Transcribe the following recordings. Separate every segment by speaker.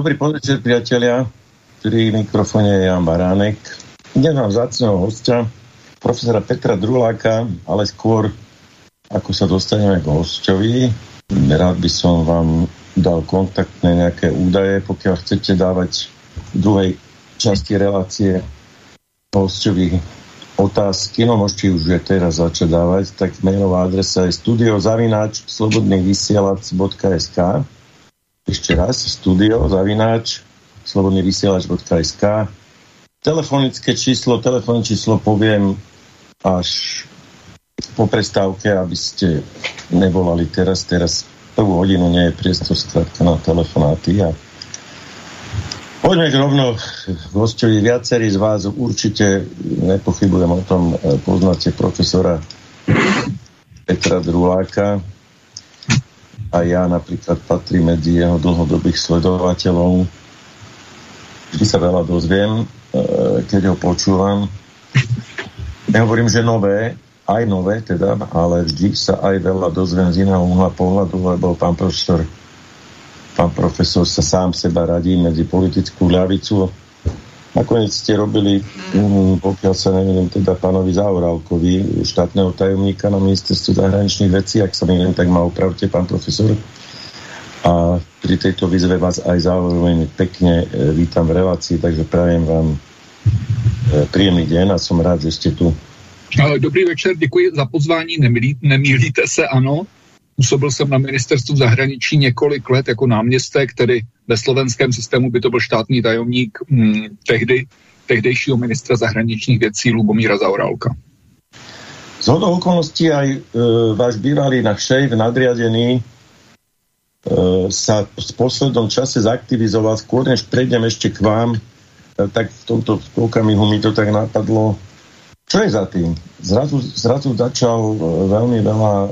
Speaker 1: dobrý podvečer, priatelia. Pri mikrofóne je Jan Baránek. Dnes mám zácného hostia, profesora Petra Druláka, ale skôr, ako sa dostaneme k hostovi, rád by som vám dal kontaktné nejaké údaje, pokiaľ chcete dávať v druhej časti relácie hostovi otázky, no môžete už je teraz začať dávať, tak mailová adresa je studiozavináč slobodnyvysielac.sk ešte raz, studio zavináč slobodnyvysielač.sk Telefonické číslo, telefonické číslo poviem až po prestávke, aby ste nevolali teraz, teraz prvú hodinu nie je priestor skrátka na telefonáty a Poďme rovno. K hostovi. Viacerí z vás určite, nepochybujem o tom, poznáte profesora Petra Druláka a ja napríklad patrím medzi jeho dlhodobých sledovateľov. Vždy sa veľa dozviem, e, keď ho počúvam. Nehovorím, že nové, aj nové teda, ale vždy sa aj veľa dozviem z iného uhla pohľadu, lebo pán profesor pán profesor sa sám seba radí medzi politickú ľavicu. Nakoniec ste robili, um, pokiaľ sa neviem, teda pánovi Zaurálkovi, štátneho tajomníka na ministerstvu zahraničných vecí, ak sa neviem, tak ma opravte, pán profesor. A pri tejto výzve vás aj zároveň pekne e, vítam v relácii, takže prajem vám e, príjemný deň a som rád, že ste tu.
Speaker 2: Dobrý večer, děkuji za pozvání, nemýlíte se, ano. Působil jsem na ministerstvu zahraničí několik let jako náměstek, tedy ve slovenském systému by to byl štátní tajomník hm, tehdy, tehdejšího ministra zahraničních věcí Lubomíra Zaurálka.
Speaker 1: Z hodou okolností aj e, váš bývalý šéf nadriadený e, sa v poslednom čase zaktivizoval. Skôr než prejdem ešte k vám, e, tak v tomto okamihu mi to tak napadlo, čo je za tým? Zrazu, zrazu začal e, veľmi veľa e,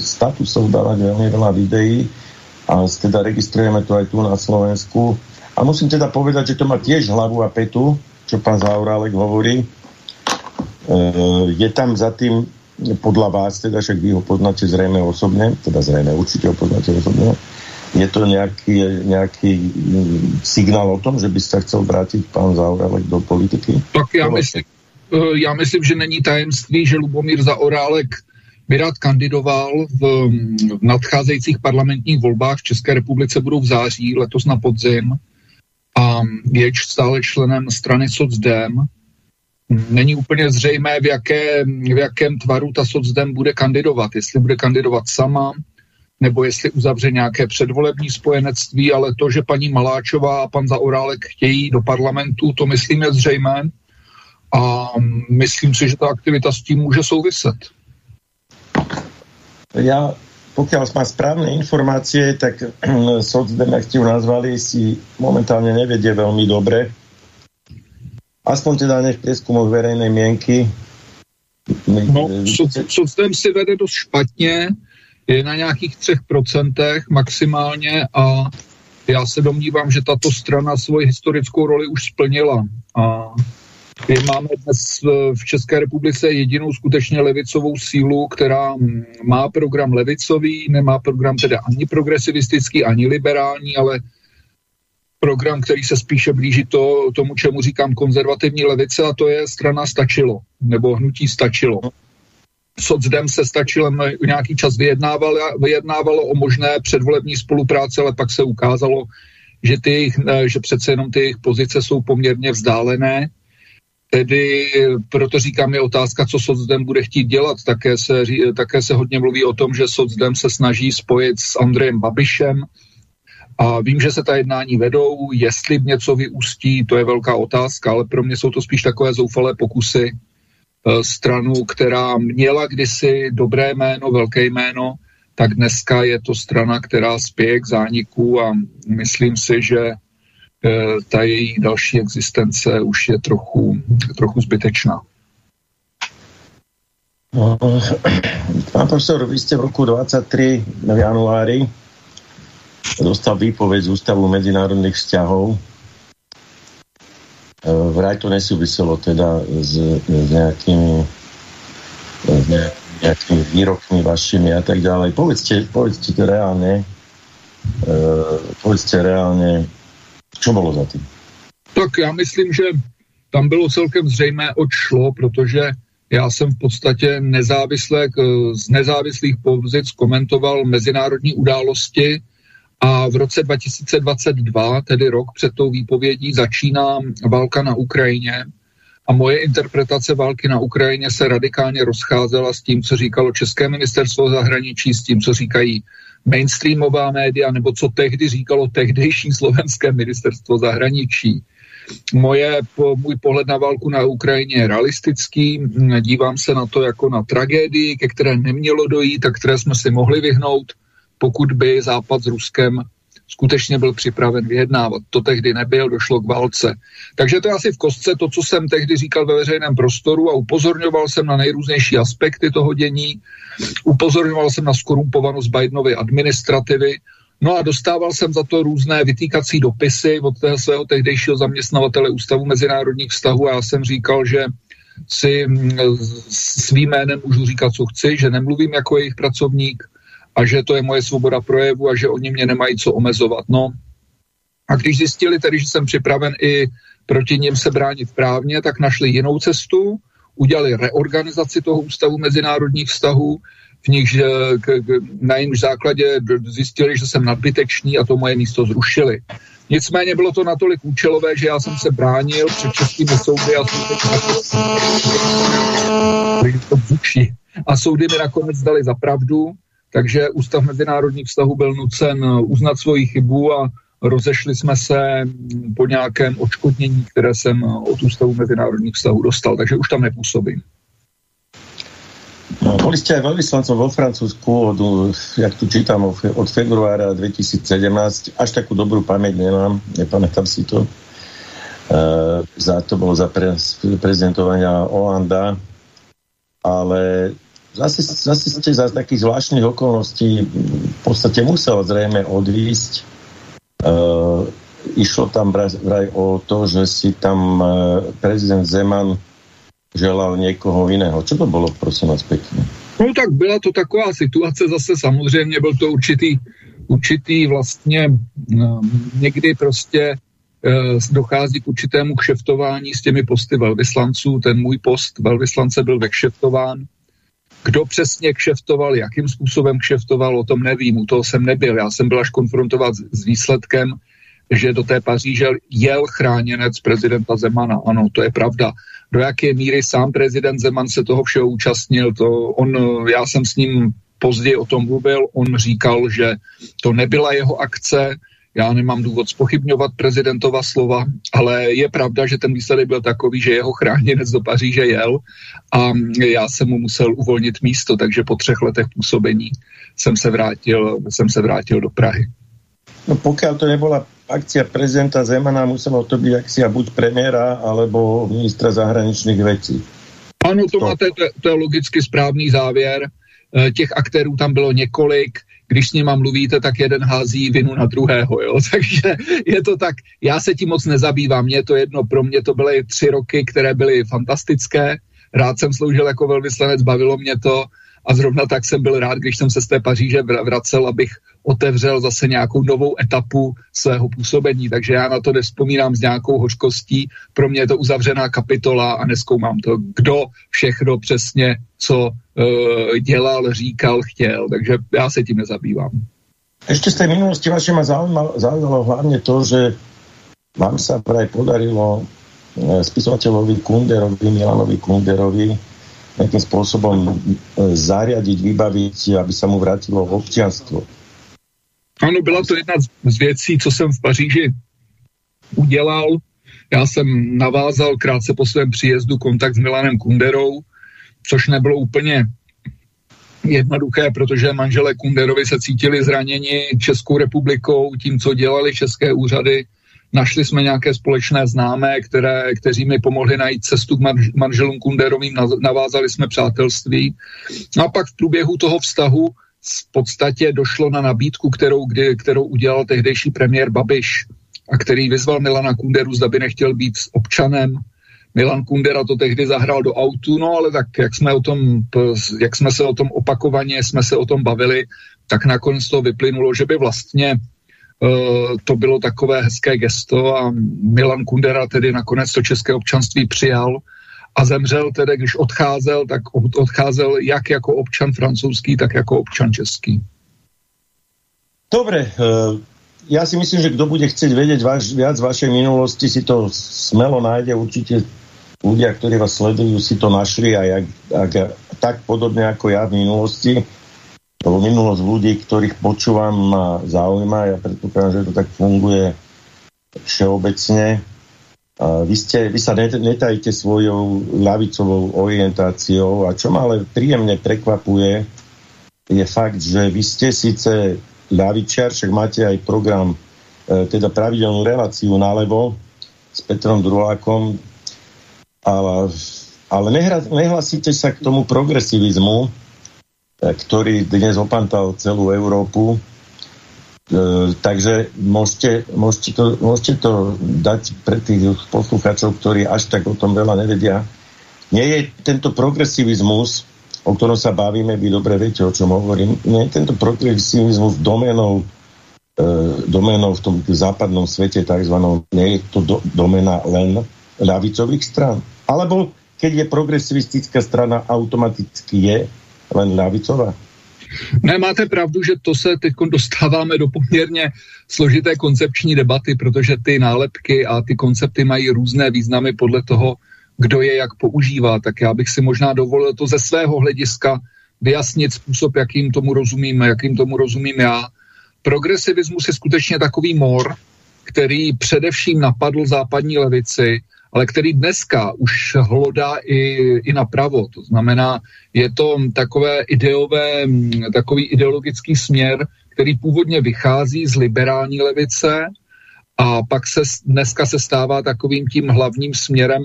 Speaker 1: statusov dávať, veľmi veľa videí a teda registrujeme to aj tu na Slovensku. A musím teda povedať, že to má tiež hlavu a petu, čo pán Zaurálek hovorí. E, je tam za tým podľa vás, teda však vy ho poznáte zrejme osobne, teda zrejme určite ho poznáte osobne, je to nejaký, nejaký signál o tom, že by sa chcel vrátiť pán Zaurálek do politiky?
Speaker 2: Tak ja myslím, Eh, já myslím, že není tajemství, že Lubomír Zaorálek by rád kandidoval v, v nadcházejících parlamentních volbách v České republice budou v září, letos na podzim a je stále členem strany SocDem. Není úplně zřejmé, v, jaké, v jakém tvaru ta SocDem bude kandidovat. Jestli bude kandidovat sama, nebo jestli uzavře nějaké předvolební spojenectví, ale to, že paní Maláčová a pan Zaorálek chtějí do parlamentu, to myslím je zřejmé a myslím si, že ta aktivita s tím může souviset.
Speaker 1: Já, pokud mám správné informace, tak socdem, jak ste ju nazvali, si momentálně nevedie velmi dobre. Aspoň teda ne v prieskumoch verejnej mienky.
Speaker 2: No, socdem si vede dost špatně, je na nějakých třech procentech maximálně a já se domnívám, že tato strana svoji historickou roli už splnila. A my máme dnes v České republice jedinou skutečně levicovou sílu, která má program levicový, nemá program teda ani progresivistický, ani liberální, ale program, který se spíše blíží to, tomu, čemu říkám konzervativní levice, a to je strana Stačilo, nebo hnutí Stačilo. Socdem se Stačilem nějaký čas vyjednávalo, vyjednávalo o možné předvolební spolupráce, ale pak se ukázalo, že, ty, že přece jenom ty jejich pozice jsou poměrně vzdálené Tedy proto říkám, je otázka, co Socdem bude chtít dělat. Také se, také se hodně mluví o tom, že Socdem se snaží spojit s Andrejem Babišem. A vím, že se ta jednání vedou, jestli něco vyústí, to je velká otázka, ale pro mě jsou to spíš takové zoufalé pokusy eh, stranu, která měla kdysi dobré jméno, velké jméno, tak dneska je to strana, která spěje k zániku a myslím si, že ta její další existence už je trochu, trochu zbytečná.
Speaker 1: Pán profesor, vy ste v roku 23 v januári dostal výpoveď z Ústavu medzinárodných vzťahov. Eh, vraj to nesúviselo teda s, s nejakými, s nejakými výrokmi vašimi a tak ďalej. Povedzte, povedzte to reálne, uh, povedzte reálne, Čo bylo za tím?
Speaker 2: Tak já myslím, že tam bylo celkem zřejmé, oč šlo, protože já jsem v podstatě nezávisle, z nezávislých pozic komentoval mezinárodní události a v roce 2022, tedy rok před tou výpovědí, začíná válka na Ukrajině a moje interpretace války na Ukrajině se radikálně rozcházela s tím, co říkalo České ministerstvo zahraničí, s tím, co říkají mainstreamová média, nebo co tehdy říkalo tehdejší slovenské ministerstvo zahraničí. Moje, po, můj pohled na válku na Ukrajině je realistický, dívám se na to jako na tragédii, ke které nemělo dojít a které jsme si mohli vyhnout, pokud by Západ s Ruskem skutečně byl připraven vyjednávat. To tehdy nebyl, došlo k válce. Takže to je asi v kostce to, co jsem tehdy říkal ve veřejném prostoru a upozorňoval jsem na nejrůznější aspekty toho dění, upozorňoval jsem na skorumpovanost Bidenovy administrativy, No a dostával jsem za to různé vytýkací dopisy od té svého tehdejšího zaměstnavatele Ústavu mezinárodních vztahů a já jsem říkal, že si mm, svým jménem můžu říkat, co chci, že nemluvím jako jejich pracovník, a že to je moje svoboda projevu a že oni mě nemají co omezovat. No a když zjistili tedy, že jsem připraven i proti ním se bránit právně, tak našli jinou cestu, udělali reorganizaci toho ústavu mezinárodních vztahů, v nich na jejímž základě zjistili, že jsem nadbytečný a to moje místo zrušili. Nicméně bylo to natolik účelové, že já jsem se bránil před českými soudy a soudy, a soudy mi nakonec dali za pravdu takže Ústav mezinárodních vztahů byl nucen eh, uznat svoji chybu a rozešli jsme se mm, po nějakém odškodnění, které jsem eh, od Ústavu mezinárodních vztahů dostal, takže už tam nepůsobím.
Speaker 1: No, boli ste aj veľvyslancom vo Francúzsku, od, jak tu čítam, od februára 2017. Až takú dobrú pamäť nemám, nepamätám si to. E, za to bolo za pre, prezentovania Olanda, ale zase, zase ste za takých zvláštnych okolností v podstate musel zrejme odvísť. Uh, išlo tam vraj o to, že si tam uh, prezident Zeman želal někoho jiného. Co to bylo, prosím vás pěkně?
Speaker 2: No tak byla to taková situace zase samozřejmě, byl to určitý, určitý vlastně no, někdy prostě dochází k určitému kšeftování s těmi posty velvyslanců. Ten můj post velvyslance byl vekšeftován kdo přesně kšeftoval, jakým způsobem kšeftoval, o tom nevím, u toho jsem nebyl. Já jsem byl až konfrontovat s výsledkem, že do té Paříže jel chráněnec prezidenta Zemana. Ano, to je pravda. Do jaké míry sám prezident Zeman se toho všeho účastnil, to on, já jsem s ním později o tom mluvil, on říkal, že to nebyla jeho akce, já nemám důvod spochybňovat prezidentova slova, ale je pravda, že ten výsledek byl takový, že jeho chráněnec do Paříže jel a já jsem mu musel uvolnit místo, takže po třech letech působení jsem se vrátil, jsem se vrátil do Prahy.
Speaker 1: No pokud to nebyla akcia prezidenta Zemana, muselo to být akcia buď premiéra, alebo ministra zahraničních věcí.
Speaker 2: Ano, to, to. máte, to, to je logicky správný závěr. Eh, těch aktérů tam bylo několik, když s nima mluvíte, tak jeden hází vinu na druhého, jo? takže je to tak, já se tím moc nezabývám, mě to jedno, pro mě to byly tři roky, které byly fantastické, rád jsem sloužil jako velvyslanec, bavilo mě to. A zrovna tak jsem byl rád, když jsem se z té Paříže vracel, abych otevřel zase nějakou novou etapu svého působení, takže já na to nespomínám s nějakou hořkostí, pro mě je to uzavřená kapitola a neskoumám to, kdo všechno přesně co dělal, říkal, chtěl, takže já se tím nezabývám.
Speaker 1: Ještě z té minulosti vaše ma zaujímalo, zaujímalo hlavně to, že vám se vraj podarilo eh, spisovateľovi Kunderovi, Milanovi Kunderovi nějakým způsobem eh, zariadiť, vybaviť, aby se mu vrátilo občanstvo.
Speaker 2: Ano, byla to jedna z věcí, co jsem v Paříži udělal. Já jsem navázal krátce po svém příjezdu kontakt s Milanem Kunderou, což nebylo úplně jednoduché, protože manželé Kunderovi se cítili zraněni Českou republikou, tím, co dělali české úřady. Našli jsme nějaké společné známé, které, kteří mi pomohli najít cestu k manželům Kunderovým, navázali jsme přátelství. A pak v průběhu toho vztahu v podstatě došlo na nabídku, kterou, kdy, kterou udělal tehdejší premiér Babiš a který vyzval Milana Kunderu, zda by nechtěl být občanem. Milan Kundera to tehdy zahrál do autu, no ale tak jak jsme, o tom, jak jsme se o tom opakovaně, jsme se o tom bavili, tak nakonec to vyplynulo, že by vlastně to bylo takové hezké gesto a Milan Kundera tedy nakonec to české občanství přijal a zemřel tedy, když odcházel, tak odcházel jak jako občan francouzský, tak jako občan český.
Speaker 1: Dobre, ja si myslím, že kto bude chcieť vedieť vaš, viac vašej minulosti, si to smelo nájde. Určite ľudia, ktorí vás sledujú, si to našli a jak, ak, tak podobne ako ja v minulosti. Lebo minulosť ľudí, ktorých počúvam, ma zaujíma. Ja predpokladám, že to tak funguje všeobecne. A vy, ste, vy sa netajíte svojou ľavicovou orientáciou a čo ma ale príjemne prekvapuje, je fakt, že vy ste síce ľavičiar, však máte aj program, e, teda pravidelnú reláciu nalevo s Petrom Drulákom, ale, ale nehlasíte sa k tomu progresivizmu, e, ktorý dnes opantal celú Európu. E, takže môžete, môžete, to, môžete to dať pre tých poslucháčov, ktorí až tak o tom veľa nevedia. Nie je tento progresivizmus o ktorom sa bavíme, vy dobre viete, o čom hovorím. Nie tento progresivizmus doménou, e, doménou v tom západnom svete takzvanom, nie je to do, doména len ľavicových stran. Alebo keď je progresivistická strana, automaticky je len ľavicová.
Speaker 2: Ne, máte pravdu, že to se teď dostáváme do poměrně složité koncepční debaty, protože ty nálepky a ty koncepty mají různé významy podle toho, kdo je jak používá, tak já bych si možná dovolil to ze svého hlediska vyjasnit způsob, jakým tomu rozumím, jakým tomu rozumím já. Progresivismus je skutečně takový mor, který především napadl západní levici, ale který dneska už hlodá i, i napravo. To znamená, je to takové ideové, takový ideologický směr, který původně vychází z liberální levice a pak se dneska se stává takovým tím hlavním směrem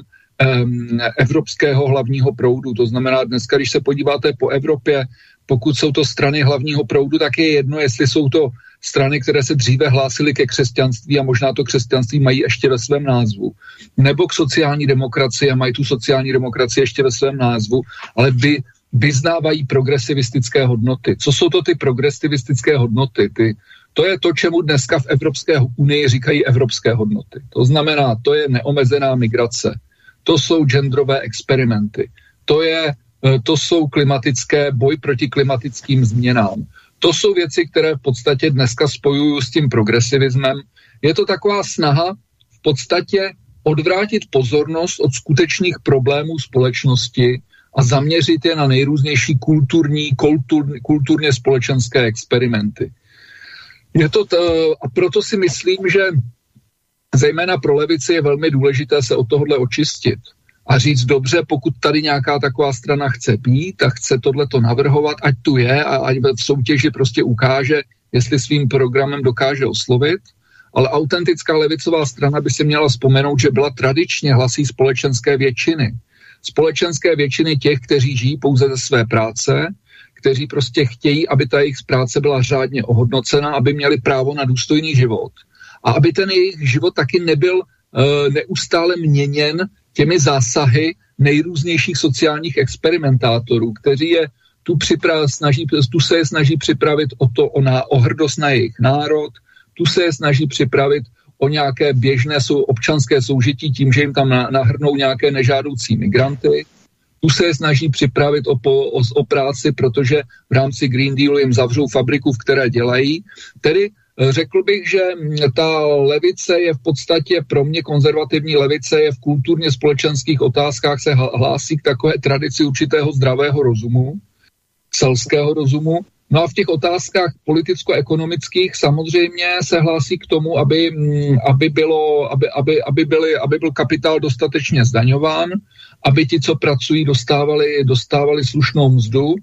Speaker 2: evropského hlavního proudu. To znamená, dneska, když se podíváte po Evropě, pokud jsou to strany hlavního proudu, tak je jedno, jestli jsou to strany, které se dříve hlásily ke křesťanství a možná to křesťanství mají ještě ve svém názvu, nebo k sociální demokracii a mají tu sociální demokracii ještě ve svém názvu, ale vy, vyznávají progresivistické hodnoty. Co jsou to ty progresivistické hodnoty? Ty, to je to, čemu dneska v Evropské unii říkají evropské hodnoty. To znamená, to je neomezená migrace, to jsou genderové experimenty. To, je, eh, to jsou klimatické, boj proti klimatickým změnám. To jsou věci, které v podstatě dneska spojuju s tím progresivismem. Je to taková snaha v podstatě odvrátit pozornost od skutečných problémů společnosti a zaměřit je na nejrůznější kulturní, kultur, kulturně společenské experimenty. Je to t- a proto si myslím, že zejména pro levici je velmi důležité se od tohohle očistit a říct dobře, pokud tady nějaká taková strana chce být a chce tohleto navrhovat, ať tu je a ať v soutěži prostě ukáže, jestli svým programem dokáže oslovit, ale autentická levicová strana by si měla vzpomenout, že byla tradičně hlasí společenské většiny. Společenské většiny těch, kteří žijí pouze ze své práce, kteří prostě chtějí, aby ta jejich práce byla řádně ohodnocena, aby měli právo na důstojný život a aby ten jejich život taky nebyl uh, neustále měněn těmi zásahy nejrůznějších sociálních experimentátorů, kteří je tu, připra- snaží, tu se je snaží připravit o to, o, na, o hrdost na jejich národ, tu se je snaží připravit o nějaké běžné sou, občanské soužití tím, že jim tam na, nahrnou nějaké nežádoucí migranty. Tu se je snaží připravit o, po, o, o práci, protože v rámci Green Dealu jim zavřou fabriku, v které dělají. Tedy Řekl bych, že ta levice je v podstatě pro mě konzervativní levice je v kulturně společenských otázkách se hlásí k takové tradici určitého zdravého rozumu, selského rozumu. No a v těch otázkách politicko-ekonomických samozřejmě se hlásí k tomu, aby, aby, bylo, aby, aby, aby, byly, aby byl kapitál dostatečně zdaňován, aby ti, co pracují, dostávali, dostávali slušnou mzdu,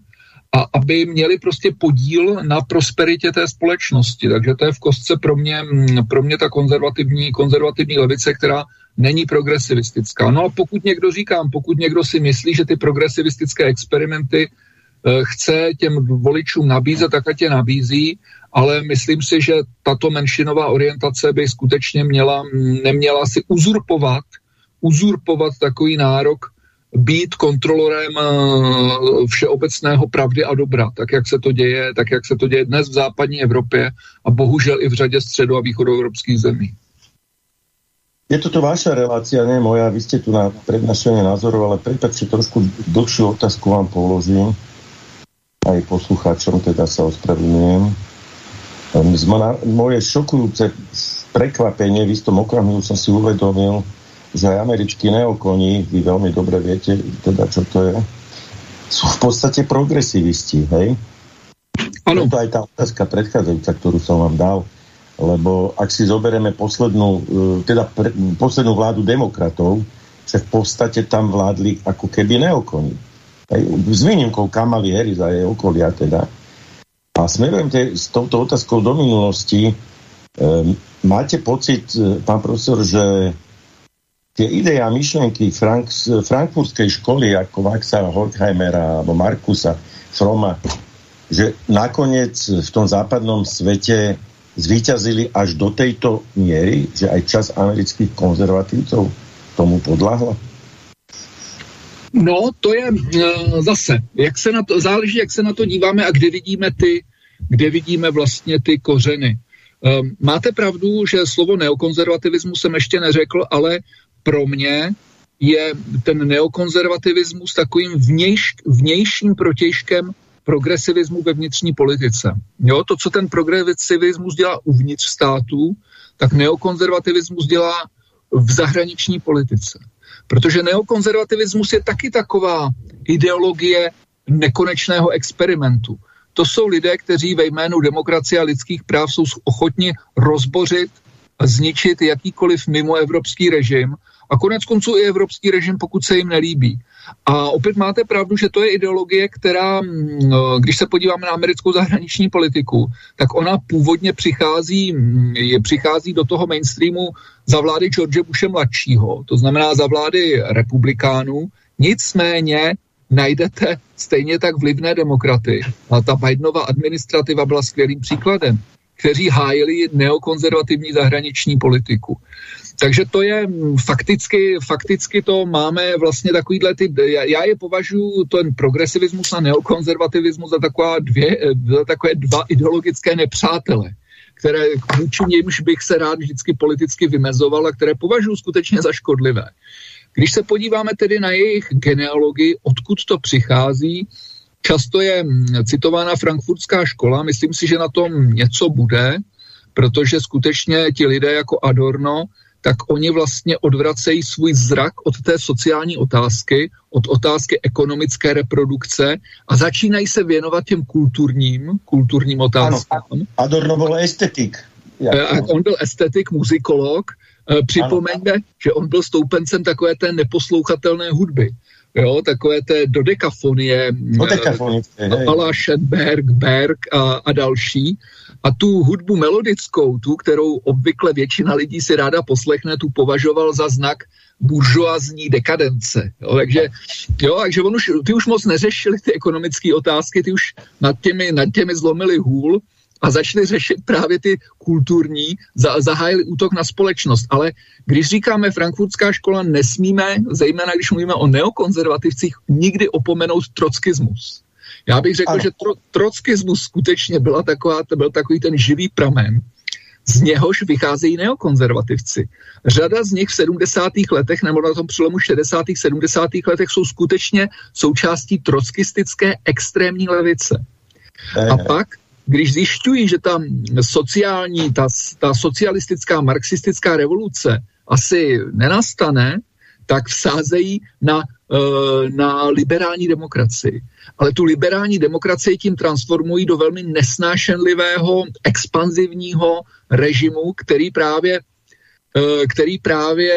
Speaker 2: a aby měli prostě podíl na prosperitě té společnosti. Takže to je v kostce pro mě, mm, pro mě ta konzervativní, konzervativní levice, která není progresivistická. No a pokud někdo říkám, pokud někdo si myslí, že ty progresivistické experimenty eh, chce těm voličům nabízet, tak ať je nabízí, ale myslím si, že tato menšinová orientace by skutečně měla, neměla si uzurpovat, uzurpovat takový nárok být kontrolorem uh, všeobecného pravdy a dobra, tak jak se to děje, tak jak se to děje dnes v západní Evropě a bohužel i v řadě středo- a východoevropských zemí.
Speaker 1: Je toto vaša relácia, nie moja. Vy ste tu na prednášanie názorov, ale prepáčte, trošku dlhšiu otázku vám položím. Aj poslucháčom teda sa ospravedlňujem. Z moje šokujúce prekvapenie v istom okamihu som si uvedomil, že aj americkí neokoni, vy veľmi dobre viete, teda čo to je, sú v podstate progresivisti, hej? Ano. To aj tá otázka predchádzajúca, ktorú som vám dal lebo ak si zoberieme poslednú, e, teda pre, poslednú vládu demokratov, že v podstate tam vládli ako keby neokoni. S výnimkou Kamaly Harris a jej okolia teda. A smerujem te, s touto otázkou do minulosti. E, máte pocit, e, pán profesor, že tie ideje a myšlenky Frank, frankfurtskej školy ako Maxa Horkheimera alebo Markusa Froma, že nakoniec v tom západnom svete zvíťazili až do tejto miery, že aj čas amerických konzervatívcov tomu podľahla?
Speaker 2: No, to je uh, zase, jak se na to, záleží, jak se na to díváme a kde vidíme ty, kde vidíme vlastně ty kořeny. Um, máte pravdu, že slovo neokonzervativismus jsem ještě neřekl, ale pro mě je ten neokonzervativismus takovým vnějš, vnějším protěžkem progresivismu ve vnitřní politice. Jo, to, co ten progresivismus dělá uvnitř států, tak neokonzervativismus dělá v zahraniční politice. Protože neokonzervativismus je taky taková ideologie nekonečného experimentu. To jsou lidé, kteří ve jménu demokracie a lidských práv jsou ochotni rozbořit a zničit jakýkoliv mimoevropský režim a konec konců i evropský režim, pokud se jim nelíbí. A opět máte pravdu, že to je ideologie, která, mm, no, když se podíváme na americkou zahraniční politiku, tak ona původně přichází, mm, je, přichází do toho mainstreamu za vlády George Bushe mladšího, to znamená za vlády republikánů, nicméně najdete stejně tak vlivné demokraty. A ta Bidenova administrativa byla skvělým příkladem, kteří hájili neokonzervativní zahraniční politiku. Takže to je fakticky, fakticky to máme vlastně takovýhle ty, já je považuji ten progresivismus a neokonzervativismus za, taková dvě, za takové dva ideologické nepřátele které vůči nimž bych se rád vždycky politicky vymezoval a které považuji skutečně za škodlivé. Když se podíváme tedy na jejich genealogii, odkud to přichází, často je mm, citována frankfurtská škola, myslím si, že na tom něco bude, protože skutečně ti lidé jako Adorno tak oni vlastně odvracejí svůj zrak od té sociální otázky, od otázky ekonomické reprodukce a začínají se věnovat těm kulturním, kulturním otázkám. Ano,
Speaker 1: Adorno byl estetik.
Speaker 2: Jak on byl estetik, muzikolog. Eh, připomeňme, ano. že on byl stoupencem takové té neposlouchatelné hudby. Jo, takové té dodekafonie,
Speaker 1: dodekafonie
Speaker 2: Ala Schenberg, Berg a, a další. A tu hudbu melodickou, tu, kterou obvykle většina lidí si ráda poslechne, tu považoval za znak buržoazní dekadence. Jo, takže, jo, takže on už, ty už moc neřešili ty ekonomické otázky, ty už nad těmi, nad těmi zlomili hůl a začali řešit právě ty kulturní, za, zahájili útok na společnost. Ale když říkáme frankfurtská škola, nesmíme, zejména když mluvíme o neokonzervativcích, nikdy opomenout trockismus. Já bych řekl, ano. že tro, trockismus skutečně byla taková, to byl takový ten živý pramen, z něhož vycházejí neokonzervativci. Řada z nich v 70. letech nebo na tom přelomu 60. 70. letech jsou skutečně součástí trockistické extrémní levice. A pak, když zjišťují, že ta sociální, ta, ta socialistická, marxistická revoluce asi nenastane, tak vsázejí na, eh, na liberální demokracii. Ale tu liberální demokracii tím transformují do velmi nesnášenlivého, expanzivního režimu, který právě eh, který právě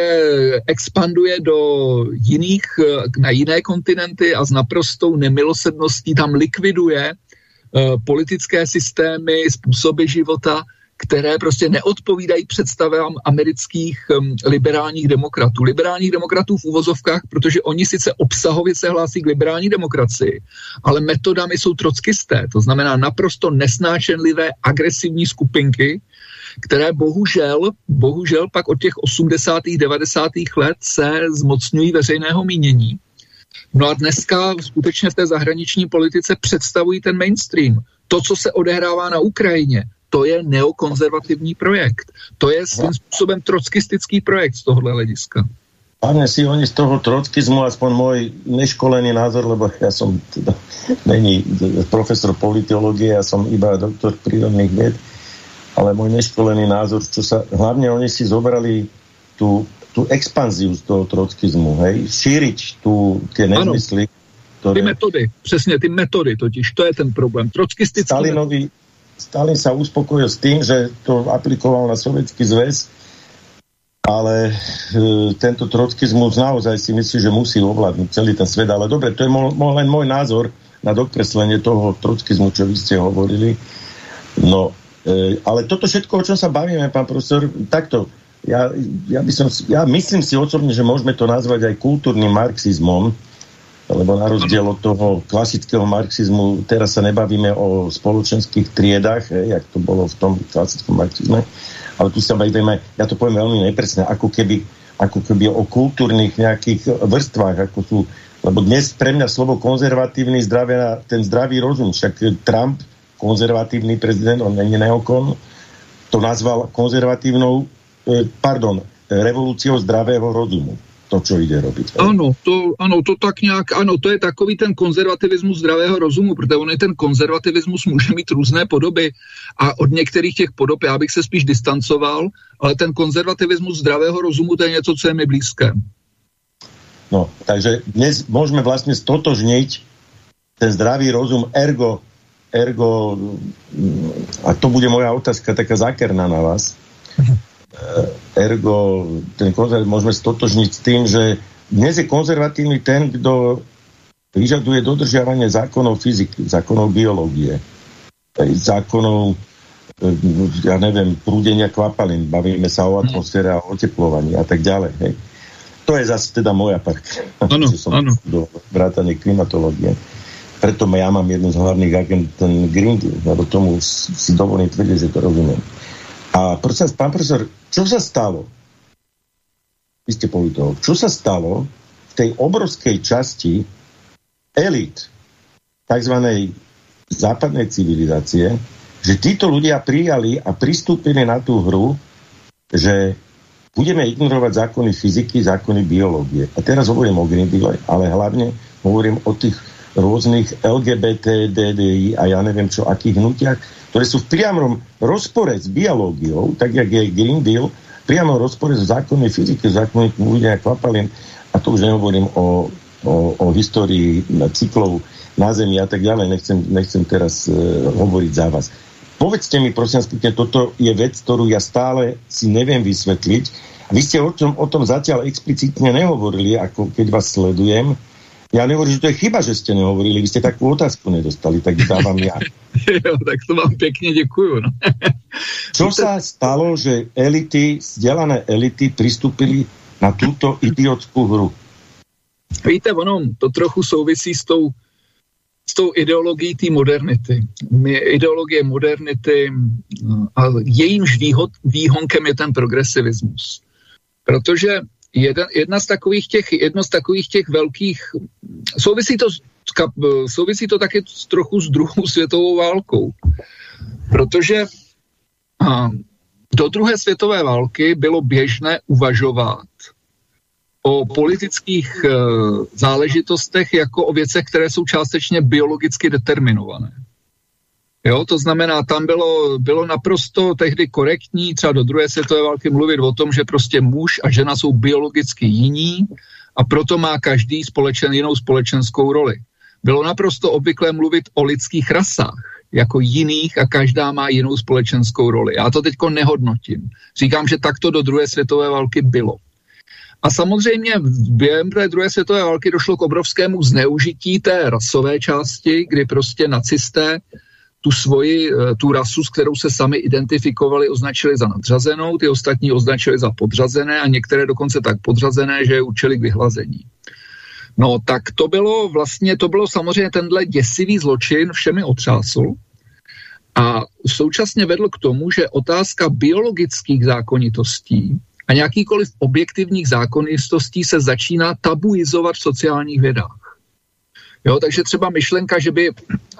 Speaker 2: expanduje do jiných, eh, na jiné kontinenty a s naprostou nemilosrdností tam likviduje politické systémy, způsoby života které prostě neodpovídají představám amerických um, liberálních demokratů. Liberálních demokratů v uvozovkách, protože oni sice obsahově se hlásí k liberální demokracii, ale metodami jsou trockisté, to znamená naprosto nesnášenlivé agresivní skupinky, které bohužel, bohužel pak od těch 80. 90. let se zmocňují veřejného mínění No a dneska skutečně v té zahraniční politice představují ten mainstream. To, co se odehrává na Ukrajině, to je neokonzervativní projekt. To je svým způsobem trockistický projekt z tohohle hlediska.
Speaker 1: Pane si oni z toho trockizmu, aspoň môj neškolený názor, lebo ja som teda, není profesor politológie, ja som iba doktor prírodných ved, ale môj neškolený názor, čo sa, hlavne oni si zobrali tú, tú expanziu z toho trockizmu, hej, šíriť tu tie nezmysly,
Speaker 2: ktoré... Ty metody, přesně ty metody totiž, to je ten problém. Trockistický
Speaker 1: Stalinovi, Stalin sa uspokojil s tým, že to aplikoval na Sovětský zväz, ale e, tento trockizmus naozaj si myslí, že musí ovládnuť celý ten svet. Ale dobre, to je mo, mo, len môj názor na dokreslenie toho trockizmu, čo vy ste hovorili. No, e, ale toto všetko, o čom sa bavíme, pán profesor, takto, ja, ja, by som, ja myslím si osobne, že môžeme to nazvať aj kultúrnym marxizmom, lebo na rozdiel od toho klasického marxizmu, teraz sa nebavíme o spoločenských triedách, hej, jak to bolo v tom klasickom marxizme, ale tu sa bavíme, ja to poviem veľmi nepresne, ako keby, ako keby o kultúrnych nejakých vrstvách, ako sú, lebo dnes pre mňa slovo konzervatívny zdravia, ten zdravý rozum, však Trump, konzervatívny prezident, on není neokon, to nazval konzervatívnou, pardon, revolúciou zdravého rozumu to, co jde robiť.
Speaker 2: Ano, to, ano, to tak nějak, ano, to je takový ten konzervativismus zdravého rozumu, protože on je ten konzervativismus může mít různé podoby a od některých těch podob já bych se spíš distancoval, ale ten konzervativismus zdravého rozumu to je něco, co je mi blízké.
Speaker 1: No, takže dnes můžeme vlastně stotožniť ten zdravý rozum, ergo, ergo, a to bude moja otázka taká zákerná na vás, mhm. Eh, ergo ten konzerv môžeme stotožniť s tým, že dnes je konzervatívny ten, kto vyžaduje dodržiavanie zákonov fyziky, zákonov biológie, zákonov eh, ja neviem, prúdenia kvapalín, bavíme sa o atmosfére a oteplovaní a tak ďalej. Hej. To je zase teda moja parka.
Speaker 2: Ano, ano.
Speaker 1: Do vrátane klimatológie. Preto ja mám jednu z hlavných agent, ten Green Deal, lebo tomu si dovolím tvrdiť, že to rozumiem. A prosím, pán profesor, čo sa stalo? Vy ste politolog. Čo sa stalo v tej obrovskej časti elit tzv. západnej civilizácie, že títo ľudia prijali a pristúpili na tú hru, že budeme ignorovať zákony fyziky, zákony biológie. A teraz hovorím o Green Deal, ale hlavne hovorím o tých rôznych LGBT, DDI a ja neviem čo, akých hnutiach, ktoré sú v priamom rozpore s biológiou, tak jak je Green Deal, priamo rozpore s zákonmi fyziky, zákony ľudia kvapalín, a to už nehovorím o, o, o histórii cyklov na Zemi a tak ďalej, nechcem, nechcem teraz uh, hovoriť za vás. Povedzte mi, prosím vás, toto je vec, ktorú ja stále si neviem vysvetliť. Vy ste o tom, o tom zatiaľ explicitne nehovorili, ako keď vás sledujem, ja nehovorím, že to je chyba, že ste nehovorili, vy ste takú otázku nedostali, tak dávam ja.
Speaker 2: jo, tak to vám pekne děkuju. No.
Speaker 1: Čo sa stalo, že elity, vzdělané elity pristúpili na túto idiotskú hru?
Speaker 2: Víte, ono to trochu souvisí s tou, s tou ideologií té modernity. Ideologie modernity a jejímž výhod, výhonkem je ten progresivismus. Protože jeden, jedna z takových těch, jedno z takových těch velkých, souvisí to, souvisí to taky trochu s druhou světovou válkou, protože a, do druhé světové války bylo běžné uvažovat o politických e, záležitostech jako o věcech, které jsou částečně biologicky determinované. Jo, to znamená, tam bylo, bylo naprosto tehdy korektní třeba do druhé světové války mluvit o tom, že prostě muž a žena jsou biologicky jiní a proto má každý společen jinou společenskou roli. Bylo naprosto obvyklé mluvit o lidských rasách jako jiných a každá má jinou společenskou roli. Já to teďko nehodnotím. Říkám, že takto do druhé světové války bylo. A samozřejmě během té druhé světové války došlo k obrovskému zneužití té rasové části, kdy prostě nacisté tu svoji, eh, tu rasu, s kterou se sami identifikovali, označili za nadřazenou, ty ostatní označili za podřazené a některé dokonce tak podřazené, že je učili k vyhlazení. No tak to bylo vlastně, to bylo samozřejmě tenhle děsivý zločin všemi otřásl a současně vedl k tomu, že otázka biologických zákonitostí a nějakýkoliv objektivních zákonitostí se začíná tabuizovat v sociálních vědách. Jo, takže třeba myšlenka, že by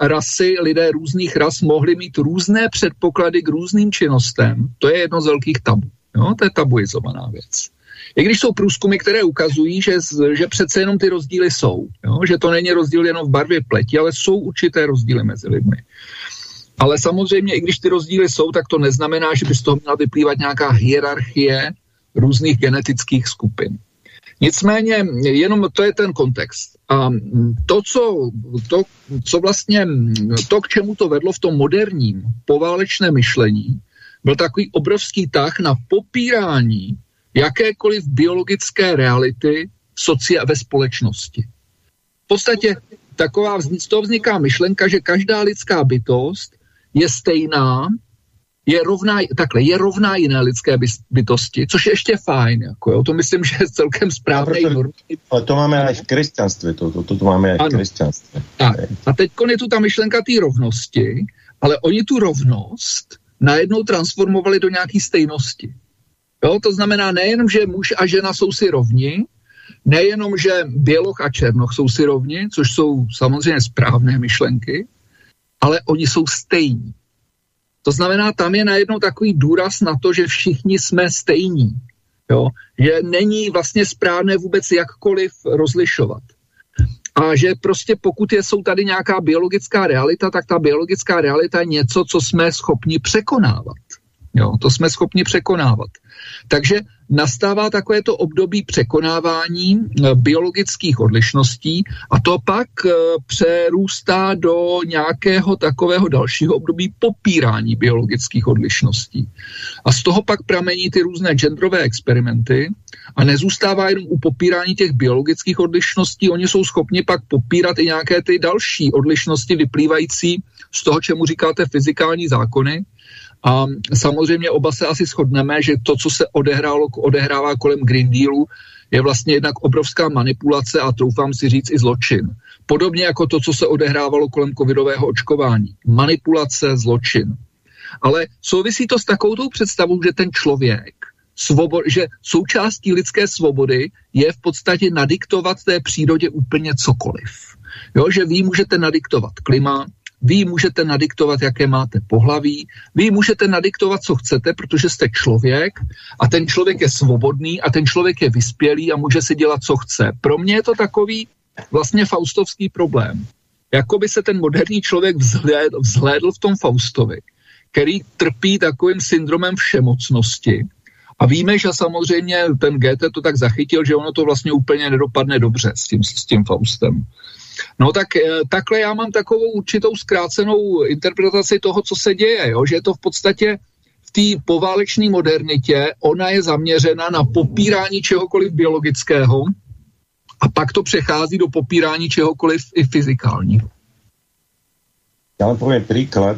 Speaker 2: rasy, lidé různých ras mohli mít různé předpoklady k různým činnostem, to je jedno z velkých tabu. Jo, to je tabuizovaná věc. I když jsou průzkumy, které ukazují, že, že přece jenom ty rozdíly jsou, jo? že to není rozdíl jenom v barvě pleti, ale jsou určité rozdíly mezi lidmi. Ale samozřejmě, i když ty rozdíly jsou, tak to neznamená, že by z toho měla vyplývat nějaká hierarchie různých genetických skupin. Nicméně, jenom to je ten kontext. A to, co, to, co vlastně, to, k čemu to vedlo v tom moderním poválečném myšlení, byl takový obrovský tah na popírání jakékoliv biologické reality socia ve společnosti. V podstatě taková, z toho vzniká myšlenka, že každá lidská bytost je stejná, je rovná, takhle, je rovná jiné lidské bytosti, což je ještě fajn, jako jo, to myslím, že je celkem správný.
Speaker 1: Ale to máme i v křesťanství, to, to, to, to máme i v křesťanství.
Speaker 2: A teď je tu ta myšlenka té rovnosti, ale oni tu rovnost najednou transformovali do nějaké stejnosti. Jo, to znamená nejenom, že muž a žena jsou si rovni, nejenom, že běloch a černoch jsou si rovni, což jsou samozřejmě správné myšlenky, ale oni jsou stejní. To znamená, tam je najednou takový důraz na to, že všichni jsme stejní. Jo? Že není vlastně správné vůbec jakkoliv rozlišovat. A že prostě pokud je, jsou tady nějaká biologická realita, tak ta biologická realita je něco, co jsme schopni překonávat. Jo, to jsme schopni překonávat. Takže nastává takovéto období překonávání eh, biologických odlišností a to pak eh, přerůstá do nějakého takového dalšího období popírání biologických odlišností. A z toho pak pramení ty různé genderové experimenty a nezůstává jenom u popírání těch biologických odlišností, oni jsou schopni pak popírat i nějaké ty další odlišnosti vyplývající z toho, čemu říkáte fyzikální zákony, a samozřejmě oba se asi shodneme, že to, co se odehrálo, odehrává kolem Green Dealu, je vlastně jednak obrovská manipulace a troufám si říct i zločin. Podobně jako to, co se odehrávalo kolem covidového očkování. Manipulace, zločin. Ale souvisí to s takovou představou, že ten člověk, svobod, že součástí lidské svobody je v podstatě nadiktovat té přírodě úplně cokoliv. Jo, že vy můžete nadiktovat klima, vy můžete nadiktovat, jaké máte pohlaví, vy můžete nadiktovat, co chcete, protože jste člověk a ten člověk je svobodný a ten člověk je vyspělý a může si dělat, co chce. Pro mě je to takový vlastně faustovský problém. Jakoby se ten moderní člověk vzhlédl, vzhlédl v tom Faustovi, který trpí takovým syndromem všemocnosti. A víme, že samozřejmě ten GT to tak zachytil, že ono to vlastně úplně nedopadne dobře s tím, s tím Faustem. No tak eh, takhle já mám takovou určitou zkrácenou interpretaci toho, co se děje, jo? že je to v podstatě v té poválečné modernitě, ona je zaměřena na popírání čehokoliv biologického a pak to přechází do popírání čehokoliv i fyzikálního.
Speaker 1: Já vám poviem príklad.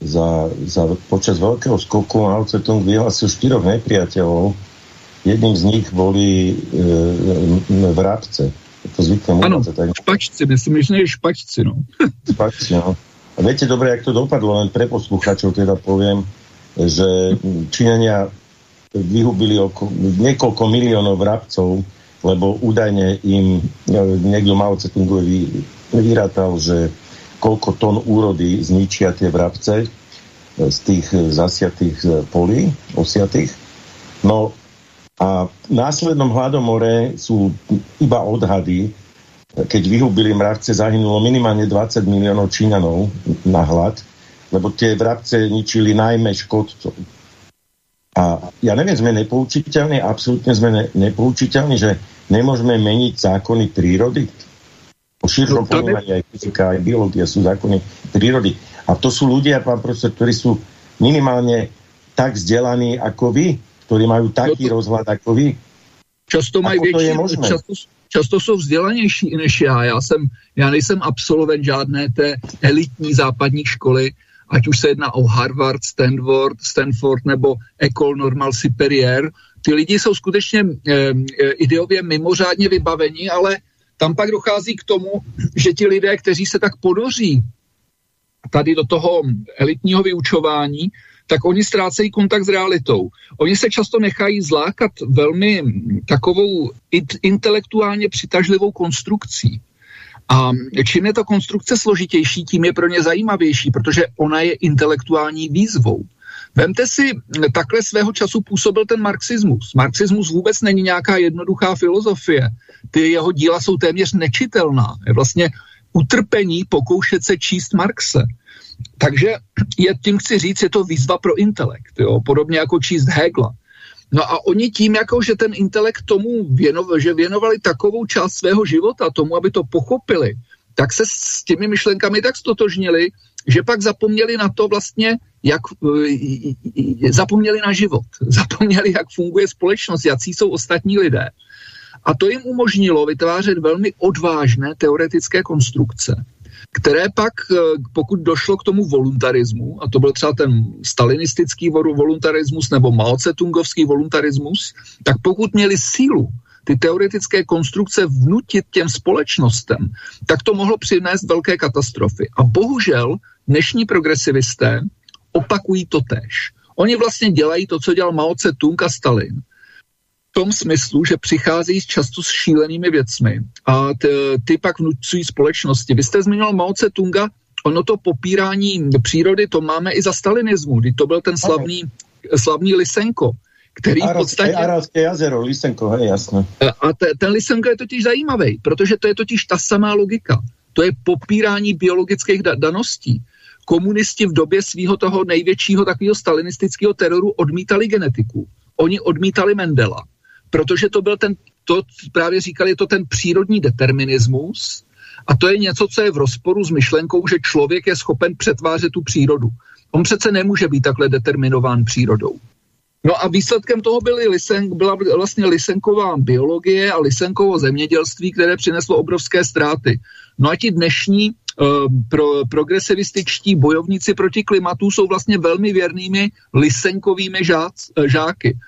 Speaker 1: Za, za, počas veľkého skoku Mao Tse-tung vyhlásil štyroch nepriateľov. Jedným z nich boli e, to zvykne
Speaker 2: Ano, tak... špačci, myslím, že je špačci, no.
Speaker 1: špačci, no. A viete dobre, jak to dopadlo, len pre posluchačov teda poviem, že Číňania vyhubili oko, niekoľko miliónov vrabcov, lebo údajne im niekto Mao Tse-tungovi vyrátal, že koľko tón úrody zničia tie vrabce z tých zasiatých polí, osiatých. No a v následnom hladomore sú iba odhady, keď vyhubili mravce, zahynulo minimálne 20 miliónov Číňanov na hlad, lebo tie vrabce ničili najmä škodcov. A ja neviem, sme nepoučiteľní, absolútne sme ne, nepoučiteľní, že nemôžeme meniť zákony prírody. Po širšom no, ponímaní aj fyzika, aj biológia sú zákony prírody. A to sú ľudia, pán profesor, ktorí sú minimálne tak vzdelaní ako vy ktorí majú taký no to, rozhľad ako vy.
Speaker 2: Často mají větší, často, často jsou vzdělanější než já. Já, jsem, já nejsem absolvent žádné té elitní západní školy, ať už se jedná o Harvard, Stanford, Stanford nebo École Normale Supérieure. Ty lidi jsou skutečně eh, ideově mimořádně vybaveni, ale tam pak dochází k tomu, že ti lidé, kteří se tak podoří tady do toho elitního vyučování, tak oni ztrácejí kontakt s realitou. Oni se často nechají zlákat velmi takovou intelektuálně přitažlivou konstrukcí. A čím je to konstrukce složitější, tím je pro ně zajímavější, protože ona je intelektuální výzvou. Vemte si, takhle svého času působil ten marxismus. Marxismus vůbec není nějaká jednoduchá filozofie. Ty jeho díla jsou téměř nečitelná. Je vlastně utrpení pokoušet se číst Marxe. Takže je, tím chci říct, je to výzva pro intelekt, jo? podobně jako číst Hegla. No a oni tím, jako že ten intelekt tomu věnovali, že věnovali takovou část svého života tomu, aby to pochopili, tak se s těmi myšlenkami tak stotožnili, že pak zapomněli na to vlastně, jak e, zapomněli na život, zapomněli, jak funguje společnost, jaký jsou ostatní lidé. A to jim umožnilo vytvářet velmi odvážné teoretické konstrukce, které pak, e, pokud došlo k tomu voluntarismu, a to byl třeba ten stalinistický voluntarismus nebo Mao Tse-tungovský voluntarismus, tak pokud měli sílu ty teoretické konstrukce vnutit těm společnostem, tak to mohlo přinést velké katastrofy. A bohužel dnešní progresivisté opakují to tež. Oni vlastně dělají to, co dělal Mao Tse-tung a Stalin. V tom smyslu, že přicházejí často s šílenými věcmi a ty, ty pak vnucují společnosti. Vy jste zmiňoval Mao Tse-tunga, ono to popírání přírody, to máme i za stalinismu, kdy to byl ten slavný, slavný Lysenko, který v podstatě...
Speaker 1: Aralské jazero, Lysenko, hej, jasné.
Speaker 2: A te, ten Lysenko je totiž zajímavý, protože to je totiž ta samá logika. To je popírání biologických da- daností. Komunisti v době svého toho největšího takového stalinistického teroru odmítali genetiku. Oni odmítali Mendela, protože to byl ten, to právě říkali, je to ten přírodní determinismus, a to je něco, co je v rozporu s myšlenkou, že člověk je schopen přetvářet tu přírodu. On přece nemůže být takhle determinován přírodou. No a výsledkem toho byly lisen, byla vlastně lisenková biologie a lisenkovo zemědělství, které přineslo obrovské ztráty. No a ti dnešní uh, pro, progresivističtí bojovníci proti klimatu jsou vlastně velmi věrnými lisenkovými žác, uh, žáky.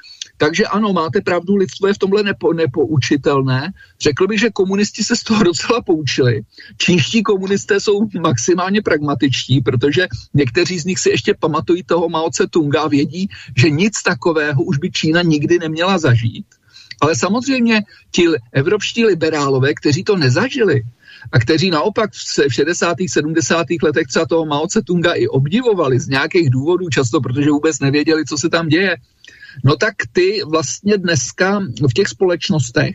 Speaker 2: Takže ano, máte pravdu, lidstvo je v tomhle nepo, nepoučitelné. Řekl bych, že komunisti se z toho docela poučili. Čínští komunisté jsou maximálně pragmatičtí, protože někteří z nich si ještě pamatují toho Mao Tse Tunga a vědí, že nic takového už by Čína nikdy neměla zažít. Ale samozřejmě ti evropští liberálové, kteří to nezažili, a kteří naopak v 60. 70. letech třeba toho Mao Tse Tunga i obdivovali z nějakých důvodů, často protože vůbec nevěděli, co se tam děje, no tak ty vlastně dneska v těch společnostech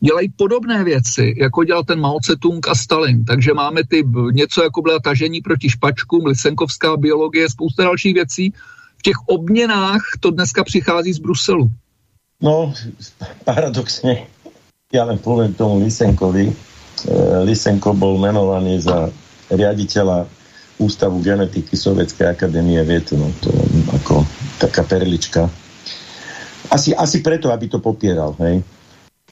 Speaker 2: dělají podobné věci, jako dělal ten Mao Tse-tung a Stalin. Takže máme ty něco, jako byla tažení proti špačkům, lisenkovská biologie, spousta dalších věcí. V těch obměnách to dneska přichází z Bruselu.
Speaker 1: No, paradoxně, já len poviem tomu Lisenkovi. Eh, Lisenko bol menovaný za riaditeľa Ústavu genetiky Sovětské akadémie věd, no to ako taká perlička asi, asi preto, aby to popieral, hej.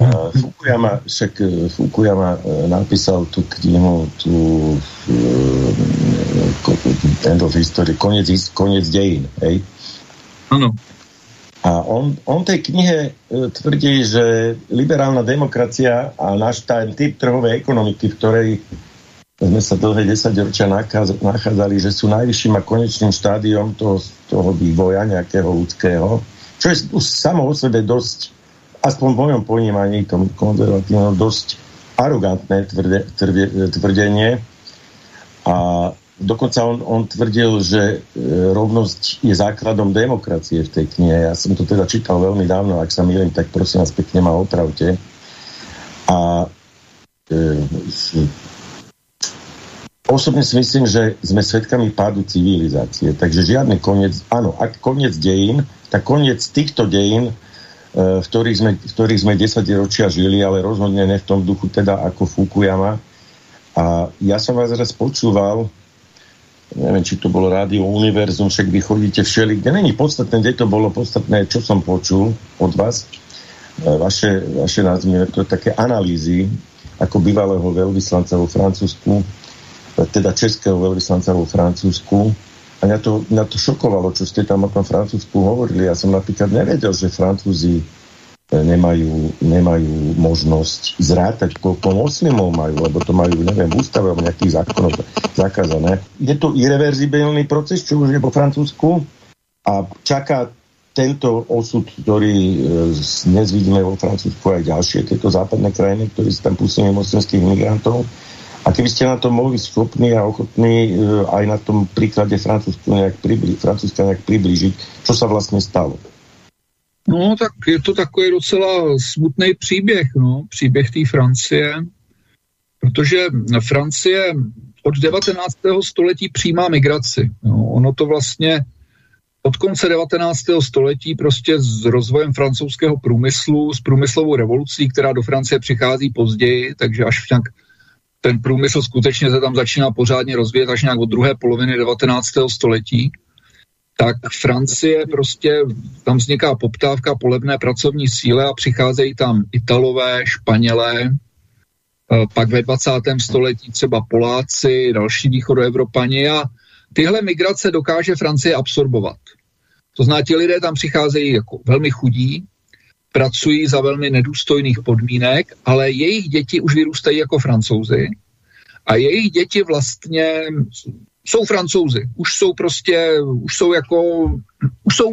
Speaker 1: Uh, Fukuyama, však uh, Fukuyama uh, napísal tú knihu, tú end of history, koniec, koniec dejín, hej.
Speaker 2: Áno.
Speaker 1: A on, on tej knihe tvrdí, že liberálna demokracia a náš ten typ trhovej ekonomiky, v ktorej sme sa dlhé desaťročia nachádzali, že sú najvyšším a konečným štádiom toho, toho vývoja nejakého ľudského, čo je už samo o sebe dosť, aspoň v mojom ponímaní, tom konzervatívnom, dosť arogantné tvrde, tvrdie, tvrdenie. A dokonca on, on tvrdil, že e, rovnosť je základom demokracie v tej knihe. Ja som to teda čítal veľmi dávno, ak sa milím, tak prosím vás pekne ma opravte. A e, si myslím, že sme svedkami pádu civilizácie. Takže žiadny koniec, áno, ak koniec dejín, tak koniec týchto dejín, e, v ktorých sme, v ktorých sme 10 ročia žili, ale rozhodne ne v tom duchu teda ako Fukuyama. A ja som vás raz počúval, neviem, či to bolo Rádio Univerzum, však vy chodíte všeli, kde není podstatné, kde to bolo podstatné, čo som počul od vás, e, vaše, vaše názvy, to je také analýzy ako bývalého veľvyslanca vo Francúzsku, e, teda českého veľvyslanca vo Francúzsku, a mňa to, mňa to šokovalo, čo ste tam o tom Francúzsku hovorili. Ja som napríklad nevedel, že Francúzi e, nemajú, nemajú možnosť zrátať, koľko moslimov majú, lebo to majú, neviem, v ústave alebo nejakých zákonov zakázané. Je to irreverzibilný proces, čo už je vo Francúzsku a čaká tento osud, ktorý e, dnes vidíme vo Francúzsku aj ďalšie tieto západné krajiny, ktorí si tam pustili moslimských migrantov. A keby ste na to mohli schopní a ochotní uh, aj na tom príklade Francúzsku nejak priblížiť, Francúzska nejak priblížiť, čo sa vlastne stalo?
Speaker 2: No, tak je to takový docela smutný příběh, no, příběh té Francie, protože Francie od 19. století přijímá migraci. No, ono to vlastně od konce 19. století prostě s rozvojem francouzského průmyslu, s průmyslovou revolucí, která do Francie přichází později, takže až nějak ten průmysl skutečně se tam začíná pořádně rozvíjet až nějak od druhé poloviny 19. století, tak Francie prostě, tam vzniká poptávka po levné pracovní síle a přicházejí tam Italové, Španělé, eh, pak ve 20. století třeba Poláci, další východoevropani a tyhle migrace dokáže Francie absorbovat. To znamená, ti lidé tam přicházejí jako velmi chudí, pracují za velmi nedůstojných podmínek, ale jejich děti už vyrůstají jako francouzi a jejich děti vlastně jsou francouzi. Už jsou prostě, už jsou jako, už jsou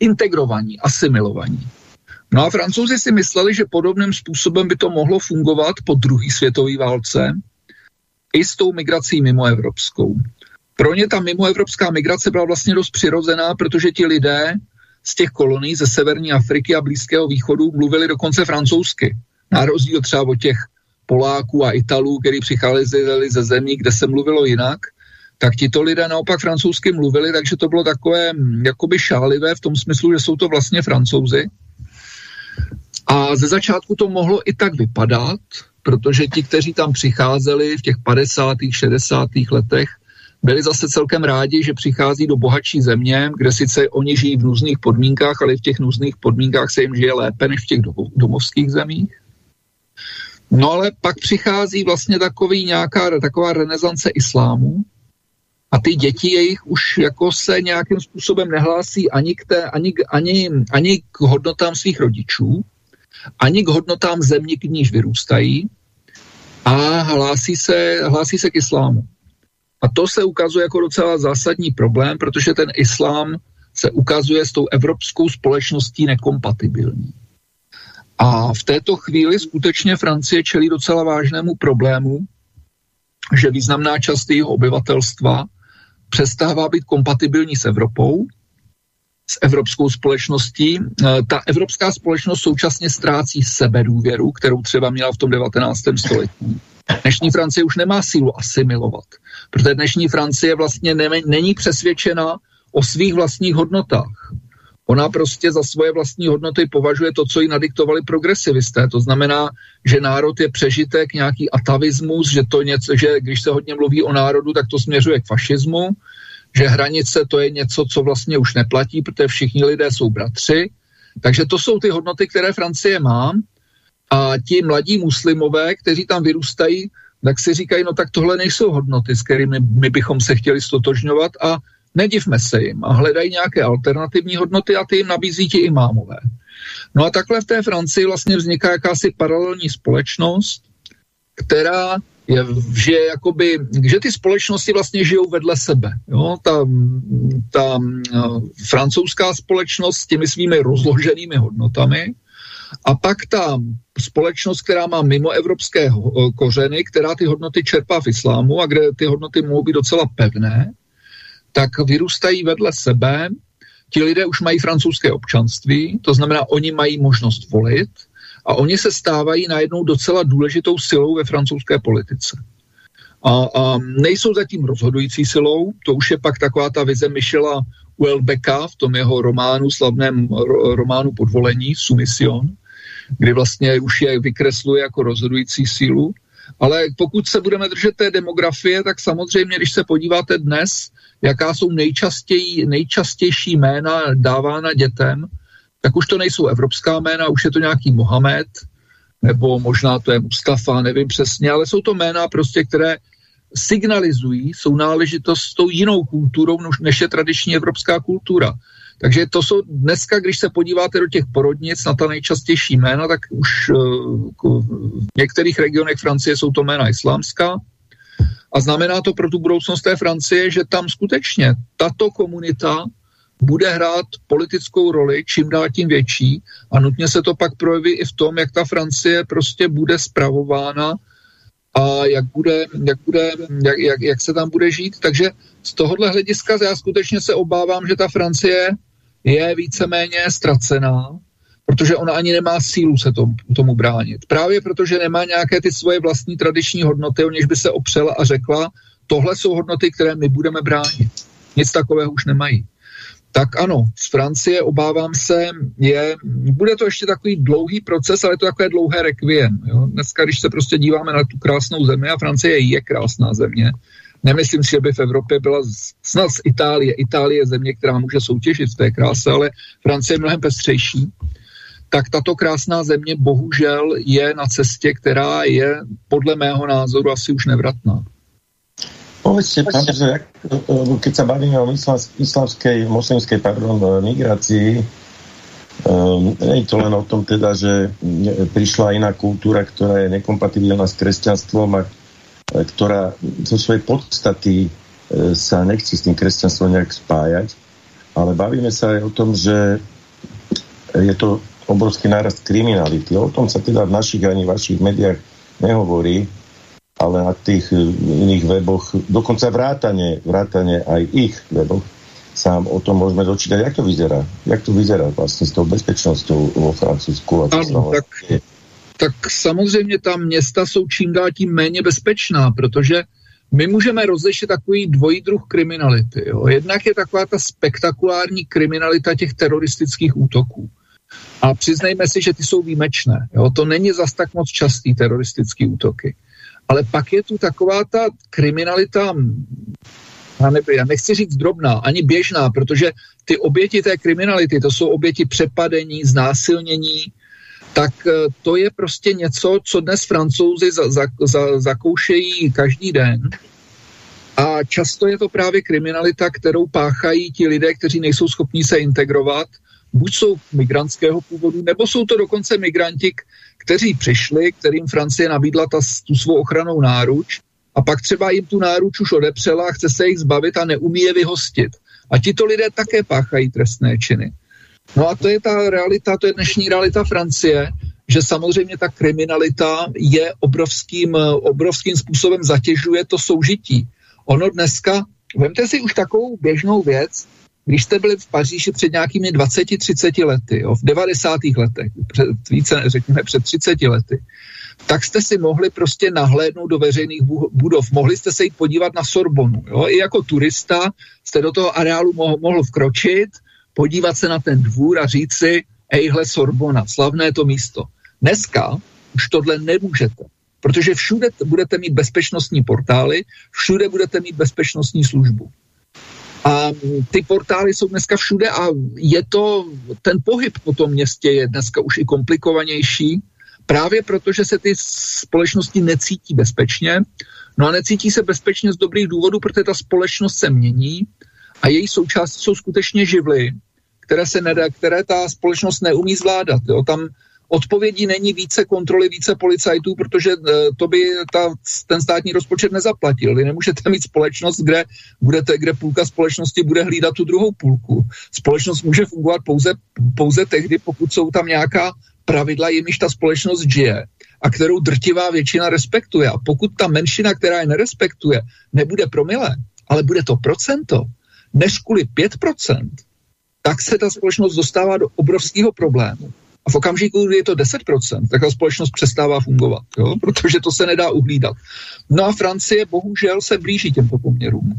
Speaker 2: integrovaní, asimilovaní. No a francouzi si mysleli, že podobným způsobem by to mohlo fungovat po druhé světové válce i s tou migrací mimoevropskou. Pro ně ta mimoevropská migrace byla vlastně dost přirozená, protože ti lidé z těch kolonií ze severní Afriky a Blízkého východu mluvili dokonce francouzsky. Na rozdíl třeba od těch Poláků a Italů, kteří přicházeli ze zemí, kde se mluvilo jinak, tak tito lidé naopak francouzsky mluvili, takže to bylo takové hm, jakoby šálivé v tom smyslu, že jsou to vlastně francouzi. A ze začátku to mohlo i tak vypadat, protože ti, kteří tam přicházeli v těch 50. 60. letech, byli zase celkem rádi, že přichází do bohatší země, kde sice oni žijí v nuzných podmínkách, ale v těch nuzných podmínkách se jim žije lépe než v těch domovských zemích. No ale pak přichází vlastně takový nějaká, taková renesance islámu a ty děti jejich už jako se nějakým způsobem nehlásí ani k, té, ani, ani, ani k hodnotám svých rodičů, ani k hodnotám země, k níž vyrůstají a hlásí se, hlásí se k islámu. A to se ukazuje jako docela zásadní problém, protože ten islám se ukazuje s tou evropskou společností nekompatibilní. A v této chvíli skutečně Francie čelí docela vážnému problému, že významná část jeho obyvatelstva přestává být kompatibilní s Evropou, s evropskou společností. E, ta evropská společnost současně ztrácí sebedůvěru, kterou třeba měla v tom 19. století. Dnešní Francie už nemá sílu asimilovat, protože dnešní Francie vlastně ne, není přesvědčena o svých vlastních hodnotách. Ona prostě za svoje vlastní hodnoty považuje to, co jí nadiktovali progresivisté. To znamená, že národ je přežitek, nějaký atavismus, že, to něco, že když se hodně mluví o národu, tak to směřuje k fašismu, že hranice to je něco, co vlastně už neplatí, protože všichni lidé jsou bratři. Takže to jsou ty hodnoty, které Francie má a ti mladí muslimové, kteří tam vyrůstají, tak si říkají, no tak tohle nejsou hodnoty, s kterými my bychom se chtěli stotožňovat a nedivme se jim a hledají nějaké alternativní hodnoty a ty jim nabízí ti imámové. No a takhle v té Francii vlastně vzniká jakási paralelní společnost, která je, že, jakoby, že ty společnosti vlastně žijou vedle sebe. Jo? Ta, ta uh, francouzská společnost s těmi svými rozloženými hodnotami a pak ta společnost, která má mimo evropské kořeny, která ty hodnoty čerpá v islámu a kde ty hodnoty mohou být docela pevné, tak vyrůstají vedle sebe. Ti lidé už mají francouzské občanství, to znamená, oni mají možnost volit a oni se stávají najednou docela důležitou silou ve francouzské politice. A, a nejsou zatím rozhodující silou, to už je pak taková ta vize Michela Uelbecka v tom jeho románu, slavném románu Podvolení, Sumission, kdy vlastně už je vykresluje jako rozhodující sílu. Ale pokud se budeme držet té demografie, tak samozřejmě, když se podíváte dnes, jaká jsou nejčastěji, nejčastější jména dávána dětem, tak už to nejsou evropská jména, už je to nějaký Mohamed, nebo možná to je Mustafa, nevím přesně, ale jsou to jména prostě, které signalizují jsou náležitost s tou jinou kulturou, než je tradiční evropská kultura. Takže to jsou dneska, když se podíváte do těch porodnic na ta nejčastější jména, tak už uh, v některých regionech Francie jsou to jména islámská. A znamená to pro tu budoucnost té Francie, že tam skutečně tato komunita bude hrát politickou roli, čím dál tím větší a nutně se to pak projeví i v tom, jak ta Francie prostě bude spravována a jak, bude, jak, bude, jak, jak, jak se tam bude žít. Takže z tohohle hlediska já skutečně se obávám, že ta Francie je víceméně ztracená, protože ona ani nemá sílu se tomu, tomu bránit. Právě protože nemá nějaké ty svoje vlastní tradiční hodnoty, o něž by se opřela a řekla, tohle jsou hodnoty, které my budeme bránit. Nic takového už nemají. Tak ano, z Francie obávám se, je, bude to ještě takový dlouhý proces, ale je to takové dlouhé requiem. Jo? Dneska, když se prostě díváme na tu krásnou zemi, a Francie je krásná země, nemyslím si, že by v Evropě byla snad z Itálie. Itálie je země, která může soutěžit v té kráse, ale Francie je mnohem pestřejší. Tak tato krásná země bohužel je na cestě, která je podle mého názoru asi už nevratná.
Speaker 1: Povedzte, pán, že jak, keď sa bavíme o islamskej, moslimskej pardon, migrácii, um, nie je to len o tom teda, že prišla iná kultúra, ktorá je nekompatibilná s kresťanstvom a ktorá zo svojej podstaty e, sa nechce s tým kresťanstvom nejak spájať, ale bavíme sa aj o tom, že je to obrovský nárast kriminality. O tom sa teda v našich ani vašich médiách nehovorí, ale na tých e, iných weboch, dokonca vrátane, vrátane aj ich weboch, sa o tom môžeme dočítať. Jak to vyzerá? Jak to vyzerá vlastne s tou bezpečnosťou vo Francúzsku? A
Speaker 2: tak, tak samozřejmě ta města jsou čím dál tím méně bezpečná, protože my můžeme rozlišit takový dvojí druh kriminality. Jo. Jednak je taková ta spektakulární kriminalita těch teroristických útoků. A přiznejme si, že ty jsou výjimečné. Jo. To není zas tak moc častý teroristický útoky. Ale pak je tu taková ta kriminalita, já, neby, já nechci říct drobná, ani běžná, protože ty oběti té kriminality, to jsou oběti přepadení, znásilnění, tak eh, to je prostě něco, co dnes francouzi za, za, za, zakoušejí každý den. A často je to právě kriminalita, kterou páchají ti lidé, kteří nejsou schopní se integrovat, buď jsou migrantského původu, nebo jsou to dokonce migranti, kteří přišli, kterým Francie nabídla ta, tu svou ochranou náruč a pak třeba jim tu náruč už odepřela a chce se jich zbavit a neumí je vyhostit. A tito lidé také páchají trestné činy. No a to je ta realita, to je dnešní realita Francie, že samozřejmě ta kriminalita je obrovským, obrovským způsobem zatěžuje to soužití. Ono dneska, vemte si už takovou běžnou věc, když jste byli v Paříži před nějakými 20-30 lety, jo, v 90. letech, před, více řekněme před 30 lety, tak jste si mohli prostě nahlédnout do veřejných budov. Mohli jste se jít podívat na Sorbonu. Jo? I jako turista jste do toho areálu mohl, mohl vkročit, podívat se na ten dvůr a říct si, ejhle Sorbona, slavné to místo. Dneska už tohle nemůžete, protože všude budete mít bezpečnostní portály, všude budete mít bezpečnostní službu. A ty portály jsou dneska všude a je to, ten pohyb po tom městě je dneska už i komplikovanější, právě protože se ty společnosti necítí bezpečně. No a necítí se bezpečně z dobrých důvodů, protože ta společnost se mění a její součástí jsou skutečně živly, které, se nedá, které ta společnost neumí zvládat. Jo. Tam odpovědí není více kontroly, více policajtů, protože eh, to by ta, ten státní rozpočet nezaplatil. Vy nemůžete mít společnost, kde, budete, kde půlka společnosti bude hlídat tu druhou půlku. Společnost může fungovat pouze, pouze tehdy, pokud jsou tam nějaká pravidla, jimiž ta společnost žije a kterou drtivá většina respektuje. A pokud ta menšina, která je nerespektuje, nebude promile, ale bude to procento, než kvůli 5%, tak se ta společnost dostává do obrovského problému. A v okamžiku, kdy je to 10%, tak ta společnost přestává fungovat, jo? protože to se nedá uhlídat. No a Francie bohužel se blíží těmto poměrům.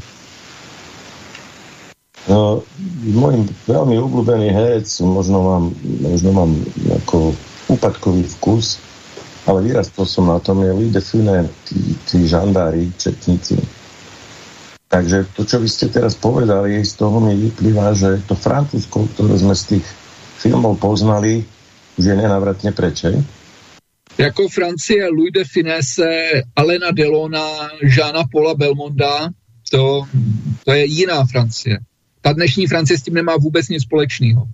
Speaker 1: No, môj veľmi obľúbený herec, možno mám, možno mám ako úpadkový vkus, ale vyrastol som na tom, je Louis de tí, tí žandári, četníci. Takže to, čo vy ste teraz povedali, z toho mi vyplýva, že to Francúzsko, ktoré sme z tých filmov poznali, už je nenávratně preče.
Speaker 2: Jako Francie, Louis de Finesse, Alena Delona, Žána Paula Belmonda, to, to je jiná Francie. Ta dnešní Francie s tím nemá vůbec nic společného.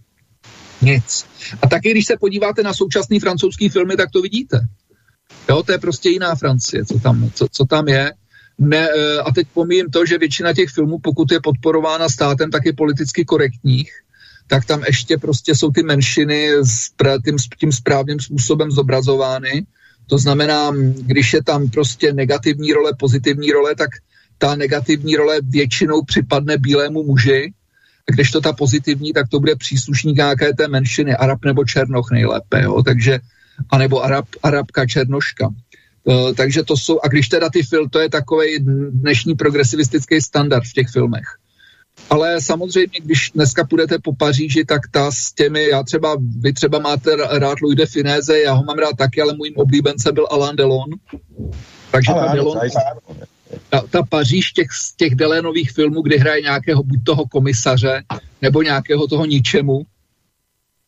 Speaker 2: Nic. A taky, když se podíváte na současný francouzský filmy, tak to vidíte. Jo, to je prostě jiná Francie, co tam, co, co tam je. Ne, eh, a teď pomím to, že většina těch filmů, pokud je podporována státem, tak je politicky korektních tak tam ještě prostě jsou ty menšiny s tím, tím správným způsobem zobrazovány, To znamená, když je tam prostě negativní role, pozitivní role, tak ta negativní role většinou připadne bílému muži, a když to ta pozitivní, tak to bude příslušník nějaké té menšiny, Arab nebo Černoch nejlépe, jo? takže, anebo Arab, Arabka Černoška. Uh, takže to jsou, a když teda ty film, to je takový dnešní progresivistický standard v těch filmech. Ale samozřejmě, když dneska půjdete po Paříži, tak ta s těmi, já třeba, vy třeba máte rád Louis de Finéze, já ho mám rád taky, ale můj oblíbence byl Alain Delon. Takže ale, Delon, ta, ta Paříž těch, z těch Delénových filmů, kdy hraje nějakého buď toho komisaře, nebo nějakého toho ničemu,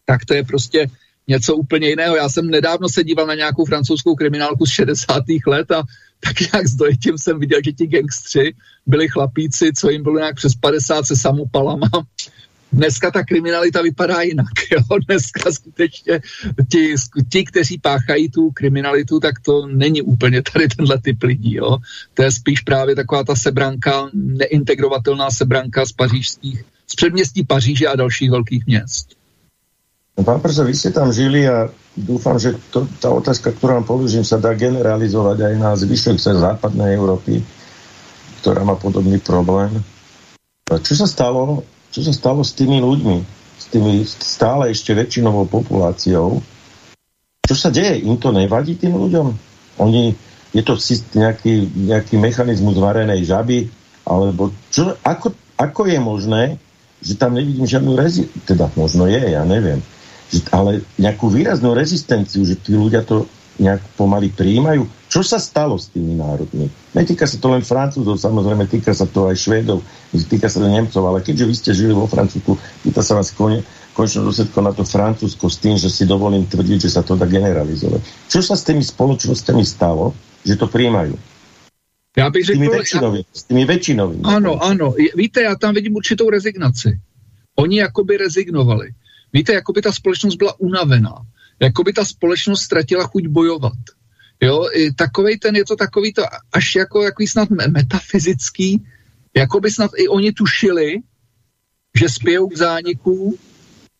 Speaker 2: tak to je prostě něco úplně jiného. Já jsem nedávno se díval na nějakou francouzskou kriminálku z 60. let a tak nějak s dojetím jsem viděl, že ti gangstři byli chlapíci, co jim bylo nějak přes 50 se samopalama. Dneska ta kriminalita vypadá jinak. Jo? Dneska skutečně ti, ti, kteří páchají tu kriminalitu, tak to není úplně tady tenhle typ lidí. Jo? To je spíš právě taková ta sebranka, neintegrovatelná sebranka z pařížských, z předměstí Paříže a dalších velkých měst.
Speaker 1: No, pán profesor, vy ste tam žili a dúfam, že to, tá otázka, ktorú vám položím, sa dá generalizovať aj na zvyšok sa západnej Európy, ktorá má podobný problém. Čo sa stalo, čo sa stalo s tými ľuďmi, s tými stále ešte väčšinovou populáciou? Čo sa deje? Im to nevadí tým ľuďom? Oni, je to nejaký, nejaký mechanizmus varenej žaby? Alebo čo, ako, ako je možné, že tam nevidím žiadnu rezi... Teda možno je, ja neviem ale nejakú výraznú rezistenciu, že tí ľudia to nejak pomaly prijímajú. Čo sa stalo s tými národmi? Netýka sa to len Francúzov, samozrejme, týka sa to aj Švédov, týka sa to Nemcov, ale keďže vy ste žili vo Francúzsku, pýta sa vás kone, konečné dôsledko na to Francúzsko s tým, že si dovolím tvrdiť, že sa to dá generalizovať. Čo sa s tými spoločnosťami stalo, že to prijímajú?
Speaker 2: Já bych řekl... S
Speaker 1: tými väčšinovými. S tými väčšinovými.
Speaker 2: Ano, ano. Víte, já tam vidím určitou rezignaci. Oni jakoby rezignovali. Víte, jako by ta společnost byla unavená. Jako by ta společnost ztratila chuť bojovat. Jo, i takovej ten, je to takový to až jako jaký snad metafyzický, jako by snad i oni tušili, že spějou k zániku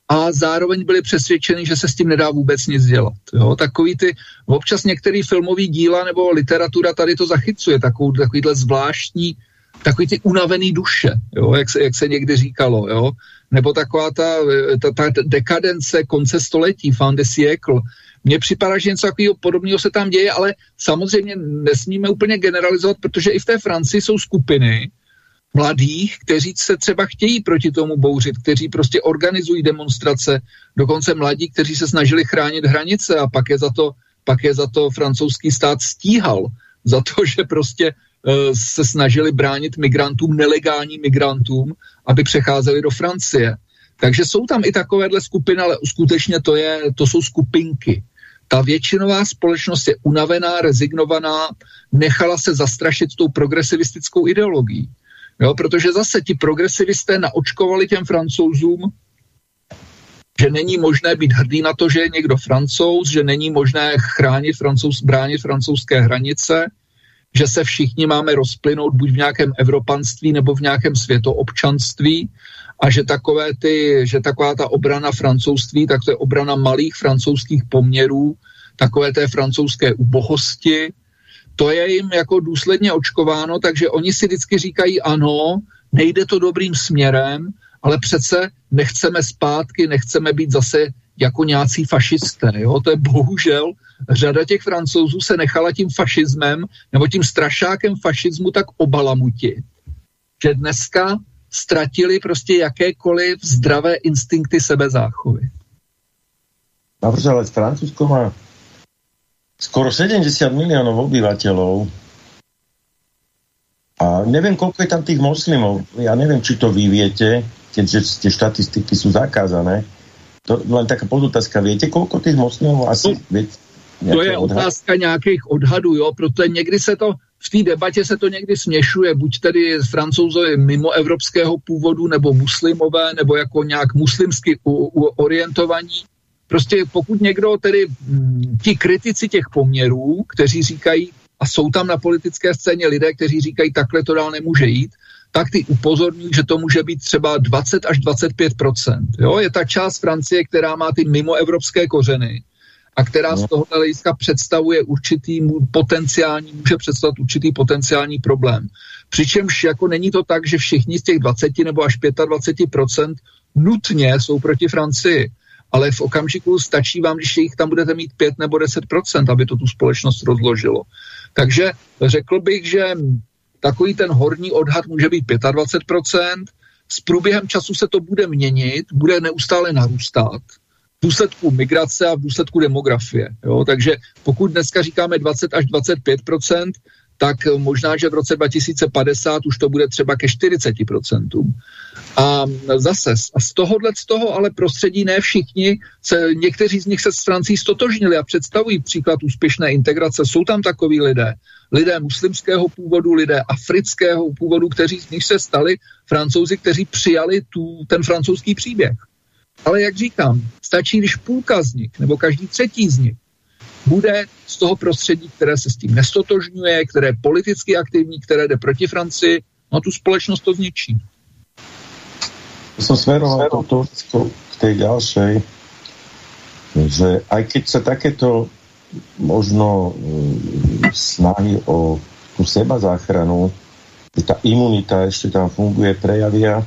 Speaker 2: a zároveň byli přesvědčeni, že se s tím nedá vůbec nic dělat. Jo? Takový ty, občas některý filmový díla nebo literatura tady to zachycuje, takovou, takovýhle zvláštní, takový ty unavený duše, jo? Jak, se, jak se někdy říkalo, jo? Nebo taková ta, ta, ta dekadence konce století, fin de siècle. Mně připadá, že něco takového podobného se tam děje, ale samozřejmě nesmíme úplně generalizovat, protože i v té Francii jsou skupiny mladých, kteří se třeba chtějí proti tomu bouřit, kteří prostě organizují demonstrace, dokonce mladí, kteří se snažili chránit hranice a pak je za to, pak je za to francouzský stát stíhal, za to, že prostě se snažili bránit migrantům, nelegálním migrantům, aby přecházeli do Francie. Takže jsou tam i takovéhle skupiny, ale skutečně to, je, to jsou skupinky. Ta většinová společnost je unavená, rezignovaná, nechala se zastrašit tou progresivistickou ideologií. Jo, protože zase ti progresivisté naočkovali těm francouzům, že není možné být hrdý na to, že je někdo francouz, že není možné chránit francouz, bránit francouzské hranice, že se všichni máme rozplynout buď v nějakém evropanství nebo v nějakém světoobčanství a že, takové ty, že taková ta obrana francouzství, tak to je obrana malých francouzských poměrů, takové té francouzské ubohosti, to je jim jako důsledně očkováno, takže oni si vždycky říkají ano, nejde to dobrým směrem, ale přece nechceme zpátky, nechceme být zase jako nějací fašisté. Jo? To je bohužel řada těch francouzů se nechala tím fašismem nebo tím strašákem fašismu tak obalamutit, že dneska ztratili prostě jakékoliv zdravé instinkty sebezáchovy.
Speaker 1: Dobře, ale Francúzsko má skoro 70 milionů obyvatelů a nevím, koľko je tam tých moslimov. Ja neviem, či to vy viete, keďže tie štatistiky sú zakázané. To len taká podotázka. Viete, koľko tých moslimov asi... No, viete?
Speaker 2: To je odhad? otázka nějakých odhadů, jo, protože někdy se to, v té debatě se to někdy směšuje, buď tedy francouzové mimo evropského původu, nebo muslimové, nebo jako nějak muslimsky u, u, orientovaní. Prostě pokud někdo tedy, m, hm, ti kritici těch poměrů, kteří říkají, a jsou tam na politické scéně lidé, kteří říkají, takhle to dál nemůže jít, tak ty upozorní, že to může být třeba 20 až 25 Jo? Je ta část Francie, která má ty mimoevropské kořeny a která z no. tohoto hlediska představuje určitý potenciální, může představit určitý potenciální problém. Přičemž jako není to tak, že všichni z těch 20 nebo až 25% nutně jsou proti Francii ale v okamžiku stačí vám, když jich tam budete mít 5 nebo 10%, aby to tu společnost rozložilo. Takže řekl bych, že takový ten horní odhad může být 25%, s průběhem času se to bude měnit, bude neustále narůstat v důsledku migrace a v důsledku demografie. Jo? Takže pokud dneska říkáme 20 až 25% tak možná, že v roce 2050 už to bude třeba ke 40%. A zase, a z tohohle z toho ale prostředí ne všichni, se, někteří z nich se s Francií stotožnili a představují příklad úspěšné integrace. Jsou tam takový lidé, lidé muslimského původu, lidé afrického původu, kteří z nich se stali francouzi, kteří přijali tu, ten francouzský příběh. Ale jak říkám, stačí, když půlka z nich, nebo každý třetí z nich, bude z toho prostředí, které se s tím nestotožňuje, které je politicky aktivní, které jde proti Francii, no tu společnost to zničí.
Speaker 1: Som smeroval to k tej ďalšej, že aj keď sa takéto možno mm, snahy o tú seba záchranu, že tá imunita ešte tam funguje, prejavia,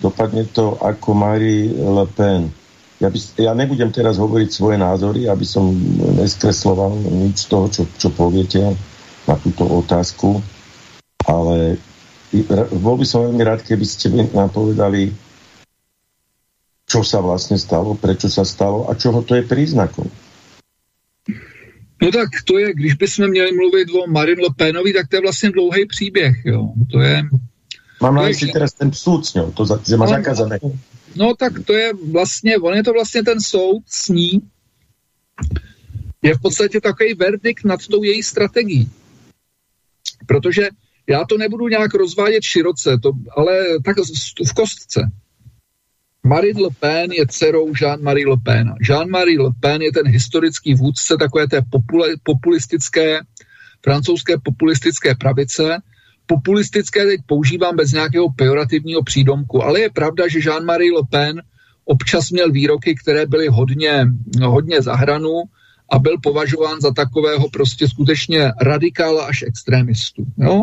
Speaker 1: dopadne to ako Marie Le Pen. Ja, by, ja nebudem teraz hovoriť svoje názory, aby som neskresloval nič z toho, čo, čo poviete na túto otázku, ale bol by som veľmi rád, keby ste nám povedali, čo sa vlastne stalo, prečo sa stalo a čoho to je príznakom.
Speaker 2: No tak to je, když bychom měli mluvit o Marine Le Penovi, tak to je vlastně dlouhý příběh, jo. To je...
Speaker 1: Mám na mysli teraz ten súd s ňou, to, že má zakázané.
Speaker 2: No tak to je vlastně, on je to vlastně ten soud s ní, je v podstatě takový verdikt nad tou její strategií. Protože já to nebudu nějak rozvádět široce, to, ale tak v kostce. Marine Le Pen je dcerou Jean-Marie Le Pen. Jean-Marie Le Pen je ten historický vůdce takové té populistické, francouzské populistické pravice, populistické teď používám bez nějakého pejorativního přídomku, ale je pravda, že Jean-Marie Le Pen občas měl výroky, které byly hodně, hodně za hranu a byl považován za takového prostě skutečně radikála až extrémistu. Jo?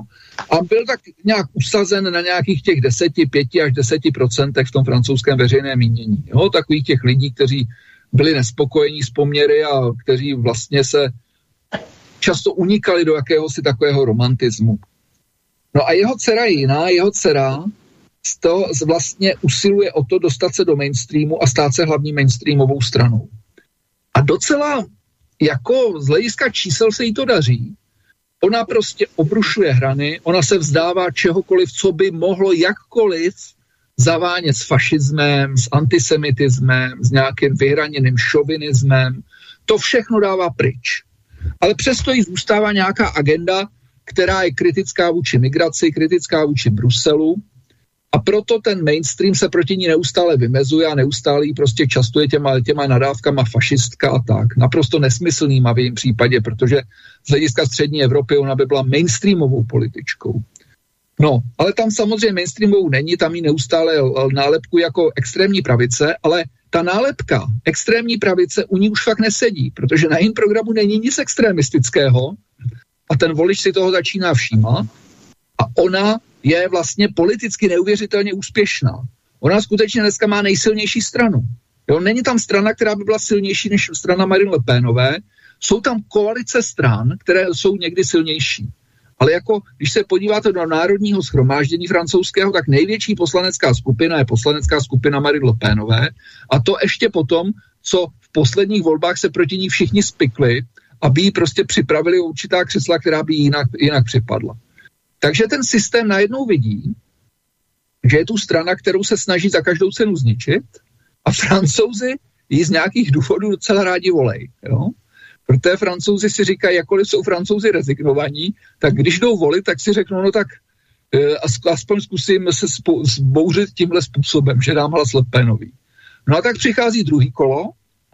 Speaker 2: A byl tak nějak usazen na nějakých těch 10, 5 až 10 procentech v tom francouzském veřejném mínění. Jo? Takových těch lidí, kteří byli nespokojení s poměry a kteří vlastně se často unikali do jakéhosi takového romantismu. No a jeho dcera je jiná, jeho dcera to vlastně usiluje o to dostat se do mainstreamu a stát se hlavní mainstreamovou stranou. A docela jako z hlediska čísel se jí to daří. Ona prostě obrušuje hrany, ona se vzdává čehokoliv, co by mohlo jakkoliv zavánět s fašismem, s antisemitismem, s nějakým vyhraněným šovinismem. To všechno dává pryč. Ale přesto jí zůstává nějaká agenda, která je kritická vůči migraci, kritická vůči Bruselu, a proto ten mainstream se proti ní neustále vymezuje a neustále jí prostě častuje těma, těma nadávkama fašistka a tak. Naprosto nesmyslnýma v jejím případě, protože z hlediska střední Evropy ona by byla mainstreamovou političkou. No, ale tam samozřejmě mainstreamovou není, tam jí neustále nálepku jako extrémní pravice, ale ta nálepka extrémní pravice u ní už fakt nesedí, protože na jejím programu není nic extremistického a ten volič si toho začíná všímat a ona je vlastně politicky neuvěřitelně úspěšná. Ona skutečně dneska má nejsilnější stranu. Jo, není tam strana, která by byla silnější než strana Marine Le Penové. Jsou tam koalice stran, které jsou někdy silnější. Ale jako, když se podíváte do národního schromáždění francouzského, tak největší poslanecká skupina je poslanecká skupina Marine Le Penové. A to ještě potom, co v posledních volbách se proti ní všichni spikli, aby jí prostě připravili určitá křesla, která by jinak, jinak připadla. Takže ten systém najednou vidí, že je tu strana, kterou se snaží za každou cenu zničit a francouzi ji z nějakých důvodů docela rádi volej. Jo? Protože francouzi si říkají, jakkoliv jsou francouzi rezignovaní, tak když jdou volit, tak si řeknou, no tak e, aspoň zkusím se zbouřit tímhle způsobem, že dám hlas Lepénový. No a tak přichází druhý kolo,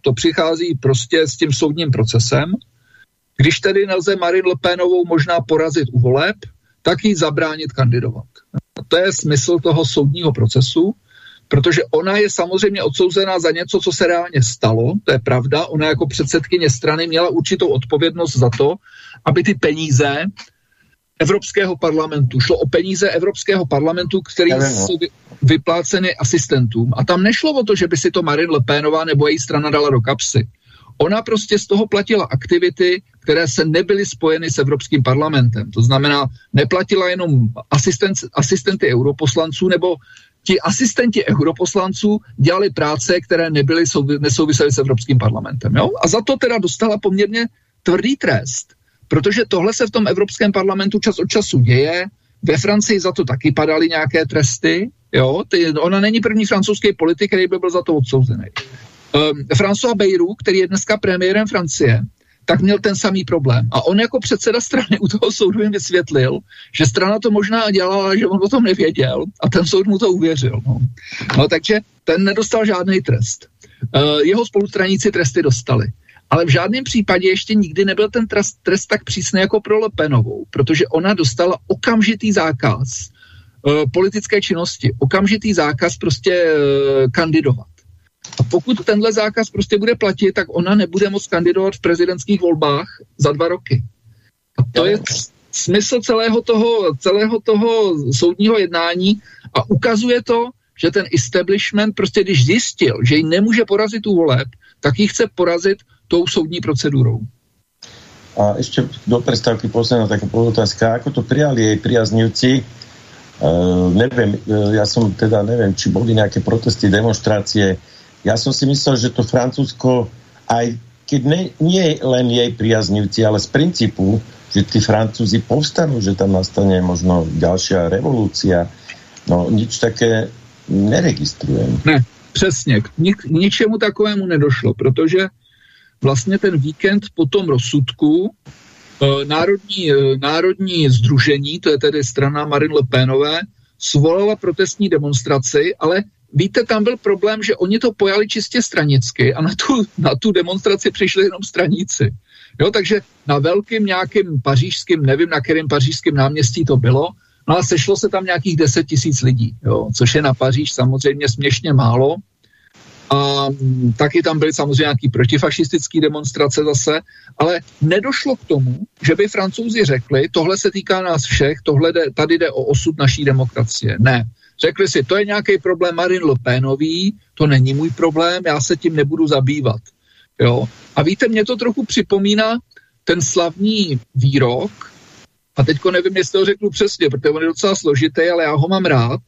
Speaker 2: to přichází prostě s tím soudním procesem, když tedy nelze Marine Le Penovou možná porazit u voleb, tak jí zabránit kandidovat. A to je smysl toho soudního procesu, protože ona je samozřejmě odsouzená za něco, co se reálně stalo, to je pravda. Ona jako předsedkyně strany měla určitou odpovědnost za to, aby ty peníze Evropského parlamentu. Šlo o peníze Evropského parlamentu, které no. jsou vypláceny asistentům. A tam nešlo o to, že by si to Marine Le Penová nebo její strana dala do kapsy. Ona prostě z toho platila aktivity, které se nebyly spojeny s Evropským parlamentem. To znamená, neplatila jenom asistent, asistenty europoslanců, nebo ti asistenti europoslanců dělali práce, které nebyly, nesouvisely s Evropským parlamentem. Jo? A za to teda dostala poměrně tvrdý trest. Protože tohle se v tom Evropském parlamentu čas od času děje, ve Francii za to taky padaly nějaké tresty, jo, ty, ona není první francouzský politik, který by byl za to odsouzený. Um, François Bayrou, který je dneska premiérem Francie, tak měl ten samý problém. A on jako předseda strany u toho soudu jim vysvětlil, že strana to možná dělala, že on o tom nevěděl a ten soud mu to uvěřil. No, no takže ten nedostal žádný trest. Uh, jeho spolustraníci tresty dostali ale v žádném případě ještě nikdy nebyl ten trest, trest tak přísný jako pro Lepenovou, protože ona dostala okamžitý zákaz uh, politické činnosti, okamžitý zákaz prostě kandidovat. A pokud tenhle zákaz prostě bude platit, tak ona nebude moct kandidovat v prezidentských volbách za dva roky. A to je smysl celého toho, celého toho soudního jednání a ukazuje to, že ten establishment prostě když zjistil, že ji nemůže porazit u voleb, tak ji chce porazit tou soudní procedurou.
Speaker 1: A ešte do prestávky posledná taká otázka. Ako to prijali jej priaznivci? Uh, neviem, uh, ja som teda neviem, či boli nejaké protesty, demonstrácie. Ja som si myslel, že to Francúzsko, aj keď ne, nie len jej priaznivci, ale z princípu, že tí Francúzi povstanú, že tam nastane možno ďalšia revolúcia. No nič také neregistrujem.
Speaker 2: Ne, přesně. K, k ničemu takovému nedošlo, protože vlastně ten víkend po tom rozsudku eh, Národní, eh, národní združení, to je tedy strana Marine Le Penové, svolala protestní demonstraci, ale víte, tam byl problém, že oni to pojali čistě stranicky a na tu, na tu demonstraci přišli jenom straníci. Jo, takže na velkým nějakým pařížským, nevím na kterém pařížském náměstí to bylo, no a sešlo se tam nějakých 10 tisíc lidí, jo, což je na Paříž samozřejmě směšně málo, a mm, taky tam byly samozřejmě nějaký protifašistické demonstrace zase, ale nedošlo k tomu, že by francouzi řekli, tohle se týká nás všech, tohle jde, tady jde o osud naší demokracie. Ne. Řekli si, to je nějaký problém Marine Le Penový, to není můj problém, já se tím nebudu zabývat. Jo? A víte, mě to trochu připomíná ten slavný výrok, a teďko nevím, jestli to řeknu přesně, protože on je docela složitý, ale já ho mám rád,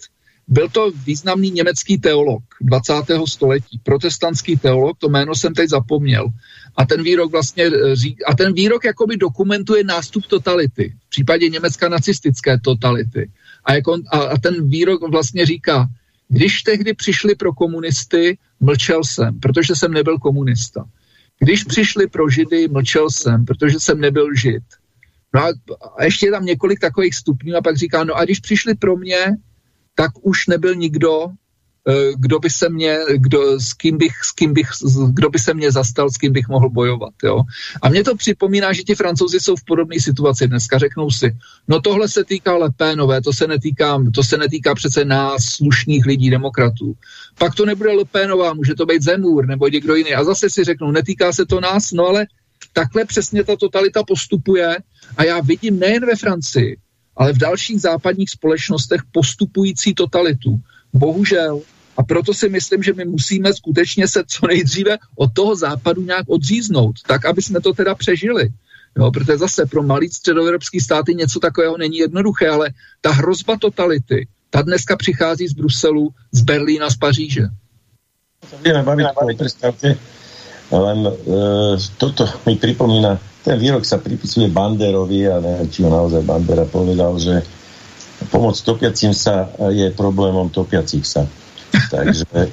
Speaker 2: byl to významný německý teolog 20. století, protestantský teolog, to jméno jsem teď zapomněl. A ten výrok vlastně eh, a ten výrok jakoby dokumentuje nástup totality, v případě německá nacistické totality. A, jako, a, a ten výrok vlastně říká, když tehdy přišli pro komunisty, mlčel jsem, protože jsem nebyl komunista. Když přišli pro židy, mlčel jsem, protože jsem nebyl žid. No a, a ještě je tam několik takových stupňů a pak říká, no a když přišli pro mě, tak už nebyl nikdo, kdo by se mě, kdo, s kým bych, s kým bych, kdo by se mě zastal, s kým bych mohl bojovat. Jo? A mně to připomíná, že ti francouzi jsou v podobné situaci dneska. Řeknou si, no tohle se týká Lepénové, to se netýká, to se netýká přece nás, slušných lidí, demokratů. Pak to nebude Lepénová, může to být Zemůr nebo někdo jiný. A zase si řeknou, netýká se to nás, no ale takhle přesně ta totalita postupuje a já vidím nejen ve Francii, ale v dalších západních společnostech postupující totalitu. Bohužel. A proto si myslím, že my musíme skutečně se co nejdříve od toho západu nějak odříznout, tak, aby jsme to teda přežili. Jo, protože zase pro malý středoevropský státy něco takového není jednoduché, ale ta hrozba totality, ta dneska přichází z Bruselu, z Berlína, z Paříže.
Speaker 1: Budeme bavit o prestávke, len uh, toto mi pripomína ten výrok sa pripisuje Banderovi a neviem, či ho naozaj Bandera povedal, že pomoc topiacím sa je problémom topiacich sa. Takže e,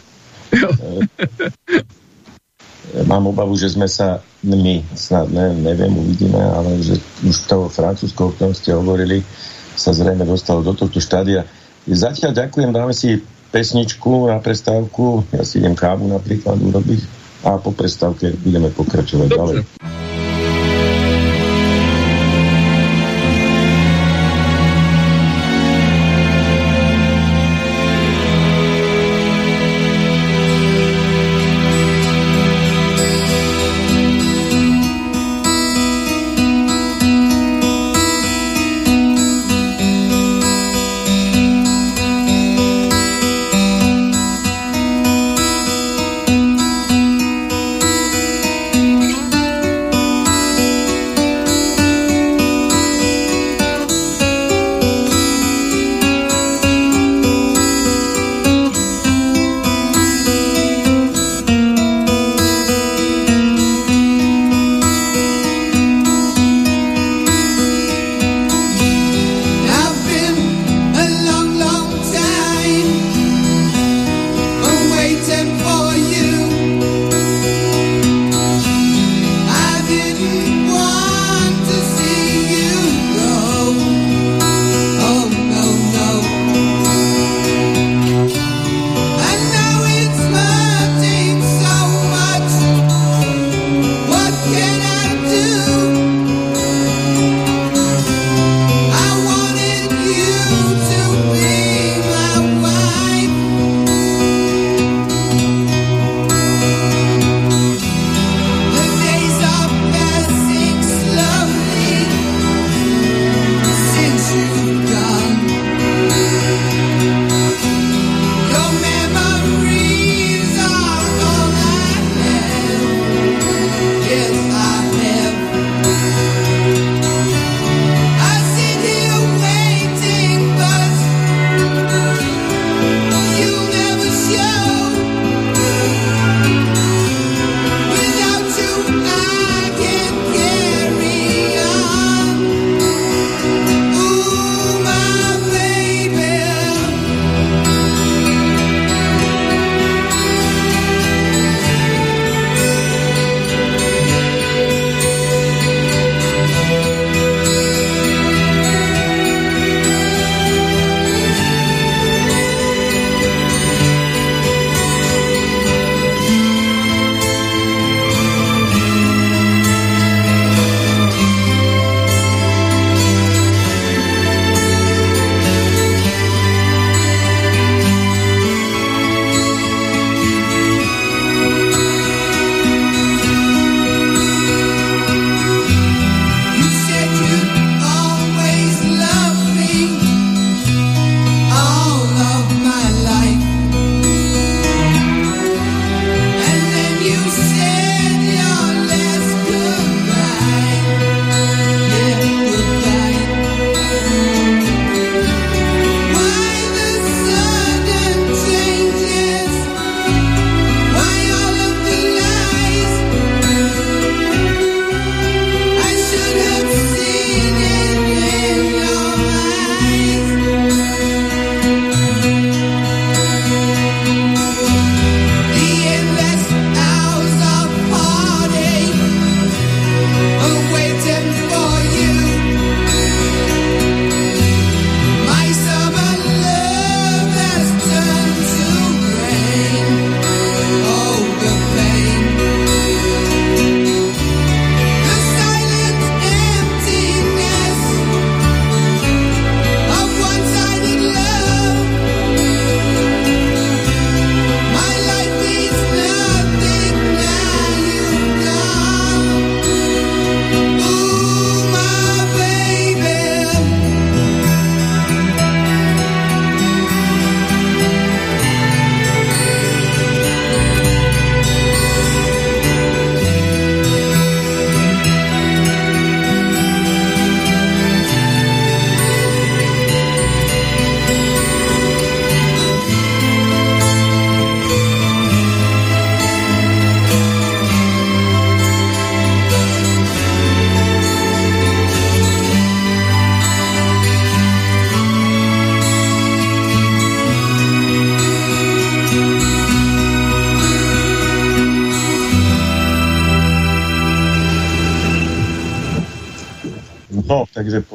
Speaker 1: mám obavu, že sme sa my, snad ne, neviem, uvidíme, ale že už toho Francúzsko, o ktorom ste hovorili, sa zrejme dostalo do tohto štádia. Zatiaľ ďakujem, dáme si pesničku na prestávku, ja si idem kávu napríklad urobiť a po prestávke budeme pokračovať Dobre. ďalej.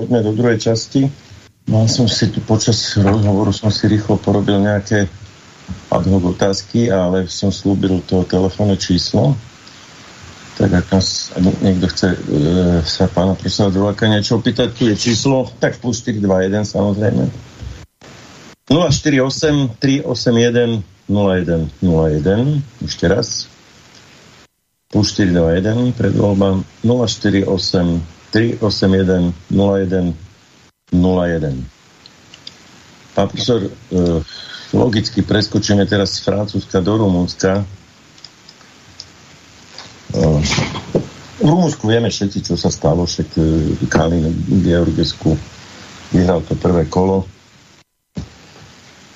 Speaker 1: Poďme do druhej časti. Mal som si tu počas rozhovoru som si rýchlo porobil nejaké ad hoc otázky, ale som slúbil to telefónne číslo. Tak ak nás niekto chce e, sa pána profesora Drováka niečo opýtať, tu je číslo, tak plus 421 samozrejme. 048 381 01 01, ešte raz. Plus 421 pred voľbám 048 381 01 01. Pán profesor, e, logicky preskočíme teraz z Francúzska do Rumunska. E, v Rumunsku vieme všetci, čo sa stalo, však e, Kalin Georgesku vyhral to prvé kolo.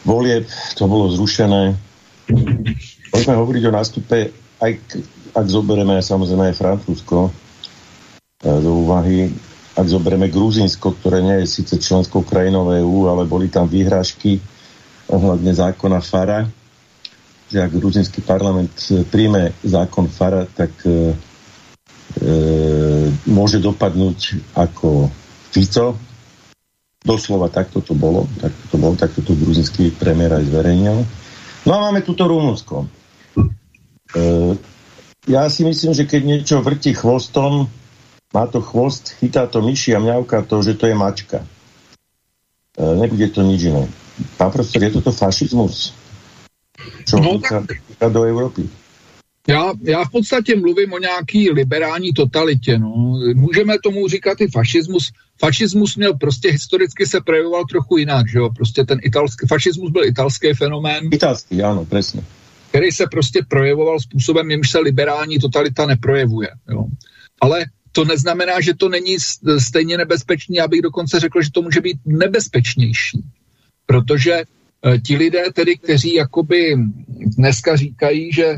Speaker 1: Volieb to bolo zrušené. Môžeme hovoriť o nástupe, aj ak zoberieme samozrejme aj Francúzsko, do úvahy, ak zoberieme Gruzinsko, ktoré nie je síce členskou krajinou EÚ, ale boli tam výhražky ohľadne zákona FARA, že ak gruzinský parlament e, príjme zákon FARA, tak e, e, môže dopadnúť ako Fico. Doslova takto to bolo, takto to bolo, takto to gruzinský premiér aj zverejnil. No a máme tuto Rumunsko. E, ja si myslím, že keď niečo vrti chvostom, má to chvost, chytá to myši a mňavka to, že to je mačka. E, nebude to nič iné. Pán profesor, je toto fašismus? Čo no, do Evropy?
Speaker 2: Já, já v podstatě mluvím o nějaký liberální totalitě. No. Můžeme tomu říkat i fašismus. Fašismus měl prostě historicky se projevoval trochu jinak. Že jo? Prostě ten italský, fašismus byl italský fenomén.
Speaker 1: Italský, ano, přesně.
Speaker 2: Který se prostě projevoval způsobem, jimž se liberální totalita neprojevuje. Jo? Ale to neznamená, že to není stejně nebezpečný, já bych dokonce řekl, že to může být nebezpečnější. Protože eh, ti lidé tedy, kteří jakoby dneska říkají, že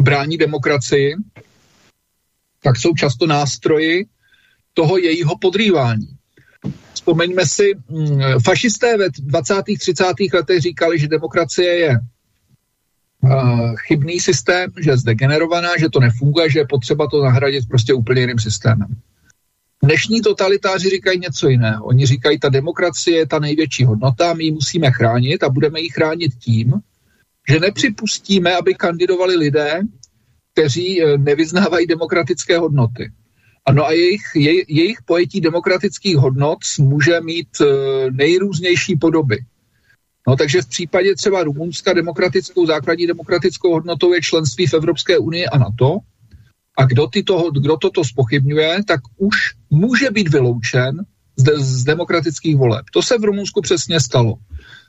Speaker 2: brání demokracii, tak jsou často nástroji toho jejího podrývání. Vzpomeňme si, mm, fašisté ve 20. 30. letech říkali, že demokracie je chybný systém, že je zdegenerovaná, že to nefunguje, že je potřeba to nahradit prostě úplně jiným systémem. Dnešní totalitáři říkají něco jiného. Oni říkají, ta demokracie je ta největší hodnota, my ji musíme chránit a budeme ji chránit tím, že nepřipustíme, aby kandidovali lidé, kteří eh, nevyznávají demokratické hodnoty. Ano a jejich, jej, jejich pojetí demokratických hodnot může mít eh, nejrůznější podoby. No takže v případě třeba Rumunska demokratickou, základní demokratickou hodnotou je členství v Evropské unii a NATO. A kdo, ty toho, kdo toto spochybňuje, tak už může být vyloučen z, de, z demokratických voleb. To se v Rumunsku přesně stalo.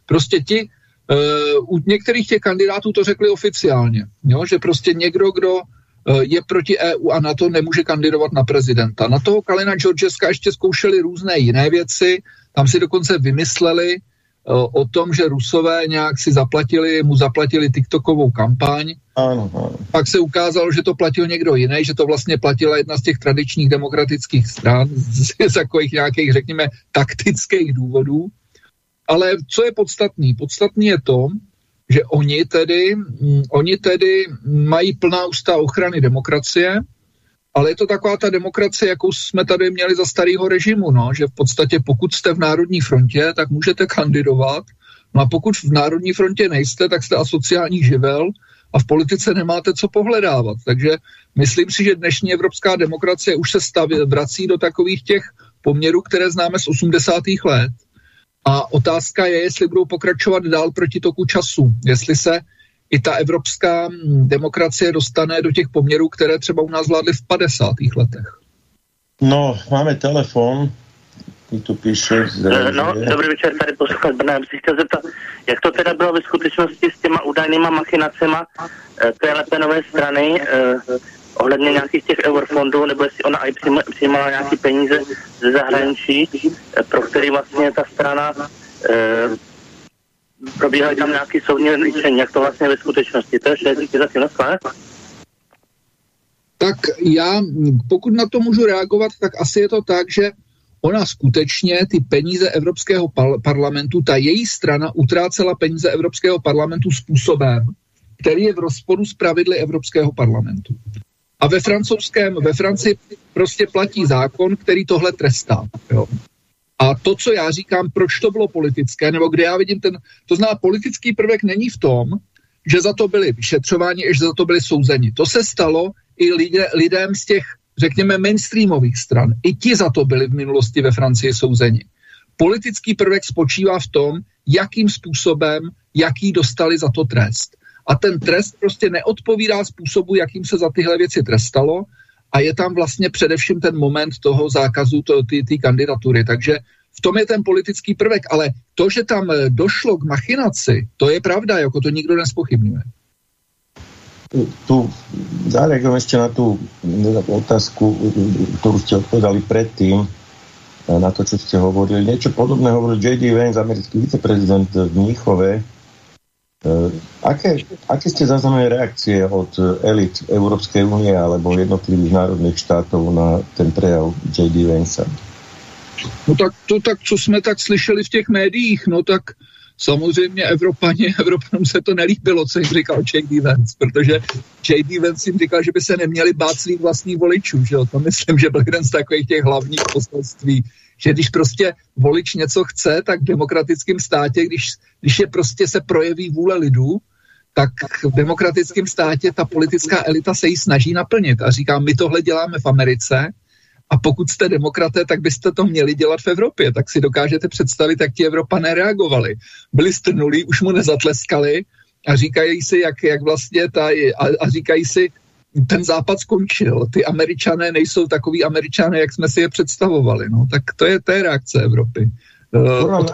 Speaker 2: Prostě ti, uh, u některých těch kandidátů to řekli oficiálně, jo, že prostě někdo, kdo uh, je proti EU a na to nemůže kandidovat na prezidenta. Na toho Kalina Georgeska ještě zkoušeli různé jiné věci, tam si dokonce vymysleli, o tom, že Rusové nějak si zaplatili, mu zaplatili TikTokovou kampaň.
Speaker 1: Ano, ano.
Speaker 2: Pak se ukázalo, že to platil někdo jiný, že to vlastně platila jedna z těch tradičních demokratických stran z, z takových nějakých, řekněme, taktických důvodů. Ale co je podstatný? Podstatný je to, že oni tedy, mm, oni tedy mají plná ústa ochrany demokracie, ale je to taková ta demokracie, jakou jsme tady měli za starého režimu, no, že v podstatě pokud jste v Národní frontě, tak můžete kandidovat, no a pokud v Národní frontě nejste, tak jste asociální živel a v politice nemáte co pohledávat. Takže myslím si, že dnešní evropská demokracie už se staví, vrací do takových těch poměrů, které známe z 80. let. A otázka je, jestli budou pokračovat dál proti toku času, jestli se i ta evropská mm, demokracie dostane do těch poměrů, které třeba u nás vládly v 50. letech.
Speaker 1: No, máme telefon, tu píše.
Speaker 3: Eh, no, dobrý večer, tady poslouchat Brna. Já bych chtěl zeptat, jak to teda bylo ve skutečnosti s těma údajnýma machinacema eh, té Lepenové strany eh, ohledně nějakých těch eurofondů, nebo jestli ona i přijímala nějaké peníze ze zahraničí, eh, pro který vlastně ta strana eh, probíhají tam nějaký soudní líčení, jak to vlastně ve skutečnosti. To je vše, díky za ne?
Speaker 2: Tak já, pokud na to můžu reagovat, tak asi je to tak, že ona skutečně ty peníze Evropského parlamentu, ta její strana utrácela peníze Evropského parlamentu způsobem, který je v rozporu s pravidly Evropského parlamentu. A ve francouzském, ve Francii prostě platí zákon, který tohle trestá. Jo. A to, co já říkám, proč to bylo politické, nebo kde já vidím ten, to znamená, politický prvek není v tom, že za to byli vyšetřováni, že za to byli souzeni. To se stalo i lidé, lidem z těch, řekněme, mainstreamových stran. I ti za to byli v minulosti ve Francii souzeni. Politický prvek spočívá v tom, jakým způsobem, jaký dostali za to trest. A ten trest prostě neodpovídá způsobu, jakým se za tyhle věci trestalo a je tam vlastně především ten moment toho zákazu té kandidatury. Takže v tom je ten politický prvek, ale to, že tam eh, došlo k machinaci, to je pravda, jako to nikdo nespochybňuje.
Speaker 1: Tu zareagujem ešte na tú otázku, ktorú ste odpovedali predtým, eh, na to, čo ste hovorili. Niečo podobné hovoril J.D. Vance, americký viceprezident v Mníchove, aké, aké ste zaznamenali reakcie od eh, elit Európskej únie alebo jednotlivých národných štátov na ten prejav J.D. Vance?
Speaker 2: No tak to, tak co jsme tak slyšeli v těch médiích, no tak samozřejmě Evropaně, Evropanům se to nelíbilo, co jim říkal J.D. Vance, protože J.D. Vance jim říkal, že by se neměli bát svých vlastních voličů, že jo? To myslím, že byl jeden z takových těch hlavních poselství že když prostě volič něco chce, tak v demokratickém státě, když, když je prostě se projeví vůle lidu, tak v demokratickém státě ta politická elita se jí snaží naplnit a říká, my tohle děláme v Americe a pokud jste demokraté, tak byste to měli dělat v Evropě. Tak si dokážete představit, jak ti Evropané reagovali. Byli strnulí, už mu nezatleskali a říkají si, jak, jak vlastně ta, a, a říkají si, ten západ skončil. Ty američané nejsou takový američané, jak jsme si je představovali. No, tak to je, je reakce Evropy.
Speaker 1: Uh, od...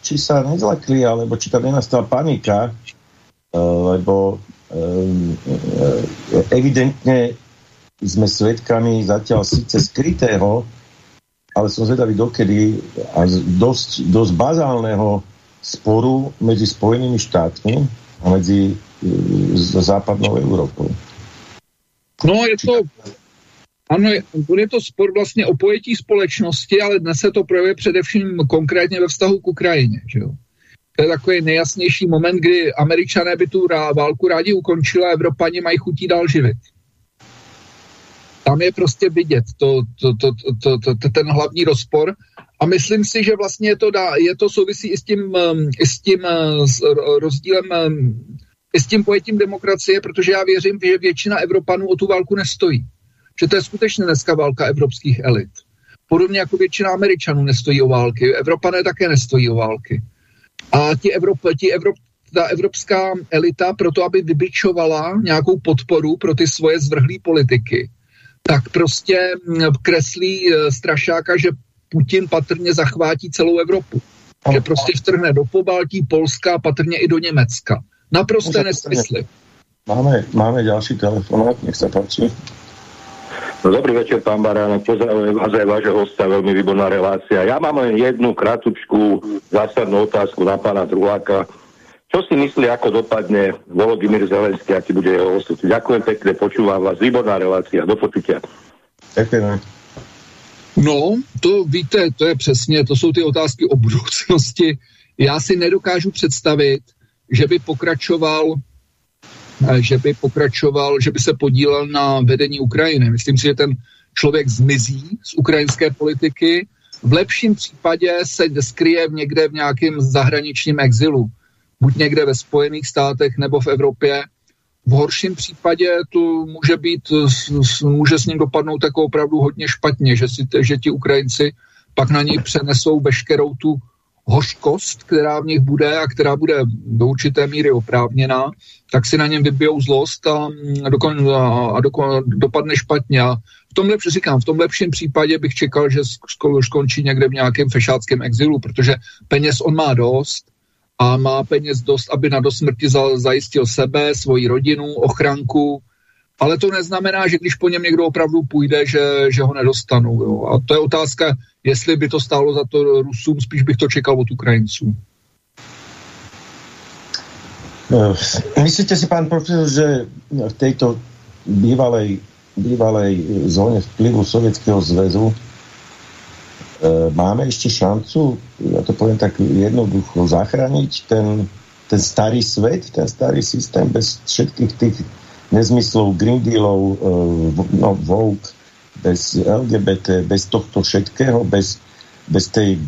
Speaker 1: či sa nezlakli, alebo či tam nenastala panika, uh, lebo uh, evidentne sme svedkami zatiaľ síce skrytého, ale som zvedavý dokedy a dosť, dosť bazálneho sporu medzi Spojenými štátmi a medzi uh, západnou Európou.
Speaker 2: No, je to, ano, bude to spor vlastně o pojetí společnosti, ale dnes se to projevuje především konkrétně ve vztahu k Ukrajině. Že jo? To je takový nejasnější moment, kdy američané by tu válku rádi ukončili a Evropani mají chutí dál živit. Tam je prostě vidět to, to, to, to, to, to, ten hlavní rozpor a myslím si, že vlastně to, dá, je to souvisí i s tím, um, i s tím uh, s rozdílem um, s tím pojetím demokracie, protože já věřím, že většina Evropanů o tu válku nestojí. Že to je skutečně dneska válka evropských elit. Podobně jako většina Američanů nestojí o války, Evropané také nestojí o války. A ti Evrop, ti Evrop, ta evropská elita proto, aby vybičovala nějakou podporu pro ty svoje zvrhlé politiky, tak prostě mm, kreslí e, strašáka, že Putin patrně zachvátí celou Evropu. Že prostě vtrhne do Pobaltí, Polska a patrně i do Německa. Naprosté nesmysly.
Speaker 1: Máme, máme ďalší telefon, nech sa páči.
Speaker 4: No, dobrý večer, pán Barán. Pozdravujem vás aj vášho hosta, veľmi výborná relácia. Ja mám len jednu krátku zásadnú otázku na pána Druháka. Čo si myslí, ako dopadne Volodymyr Zelenský, aký bude jeho osud? Ďakujem pekne, počúvam vás. Výborná relácia. Do počutia.
Speaker 1: Ďakujem.
Speaker 2: No, to víte, to je přesně, to jsou ty otázky o budoucnosti. Já si nedokážu představit, že by pokračoval eh, že by pokračoval, že by se podílel na vedení Ukrajiny. Myslím si, že ten člověk zmizí z ukrajinské politiky. V lepším případě se skryje někde v nějakém zahraničním exilu. Buď někde ve Spojených státech nebo v Evropě. V horším případě to může být, může s ním dopadnout jako opravdu hodně špatně, že, si, že ti Ukrajinci pak na něj přenesou veškerou tu hořkost, která v nich bude a která bude do určité míry oprávněná, tak si na něm vybijou zlost a, dokon, a dokon, dopadne špatně. A v tom lepší, říkám, v tom lepším případě bych čekal, že skončí někde v nějakém fešáckém exilu, protože peněz on má dost a má peněz dost, aby na dosmrti zajistil sebe, svoji rodinu, ochranku, ale to neznamená, že když po něm někdo opravdu půjde, že, že ho nedostanou. Jo. A to je otázka, jestli by to stálo za to Rusům, spíš bych to čekal od Ukrajinců.
Speaker 1: Eh, myslíte si, pán profesor, že v tejto bývalej, bývalej zóne vplyvu Sovětského zväzu e, máme ešte šancu, ja to poviem tak jednoducho, zachrániť ten, ten starý svet, ten starý systém bez všetkých tých nezmyslov, Green Dealov, e, no, Vogue, bez LGBT, bez tohto všetkého, bez, bez tej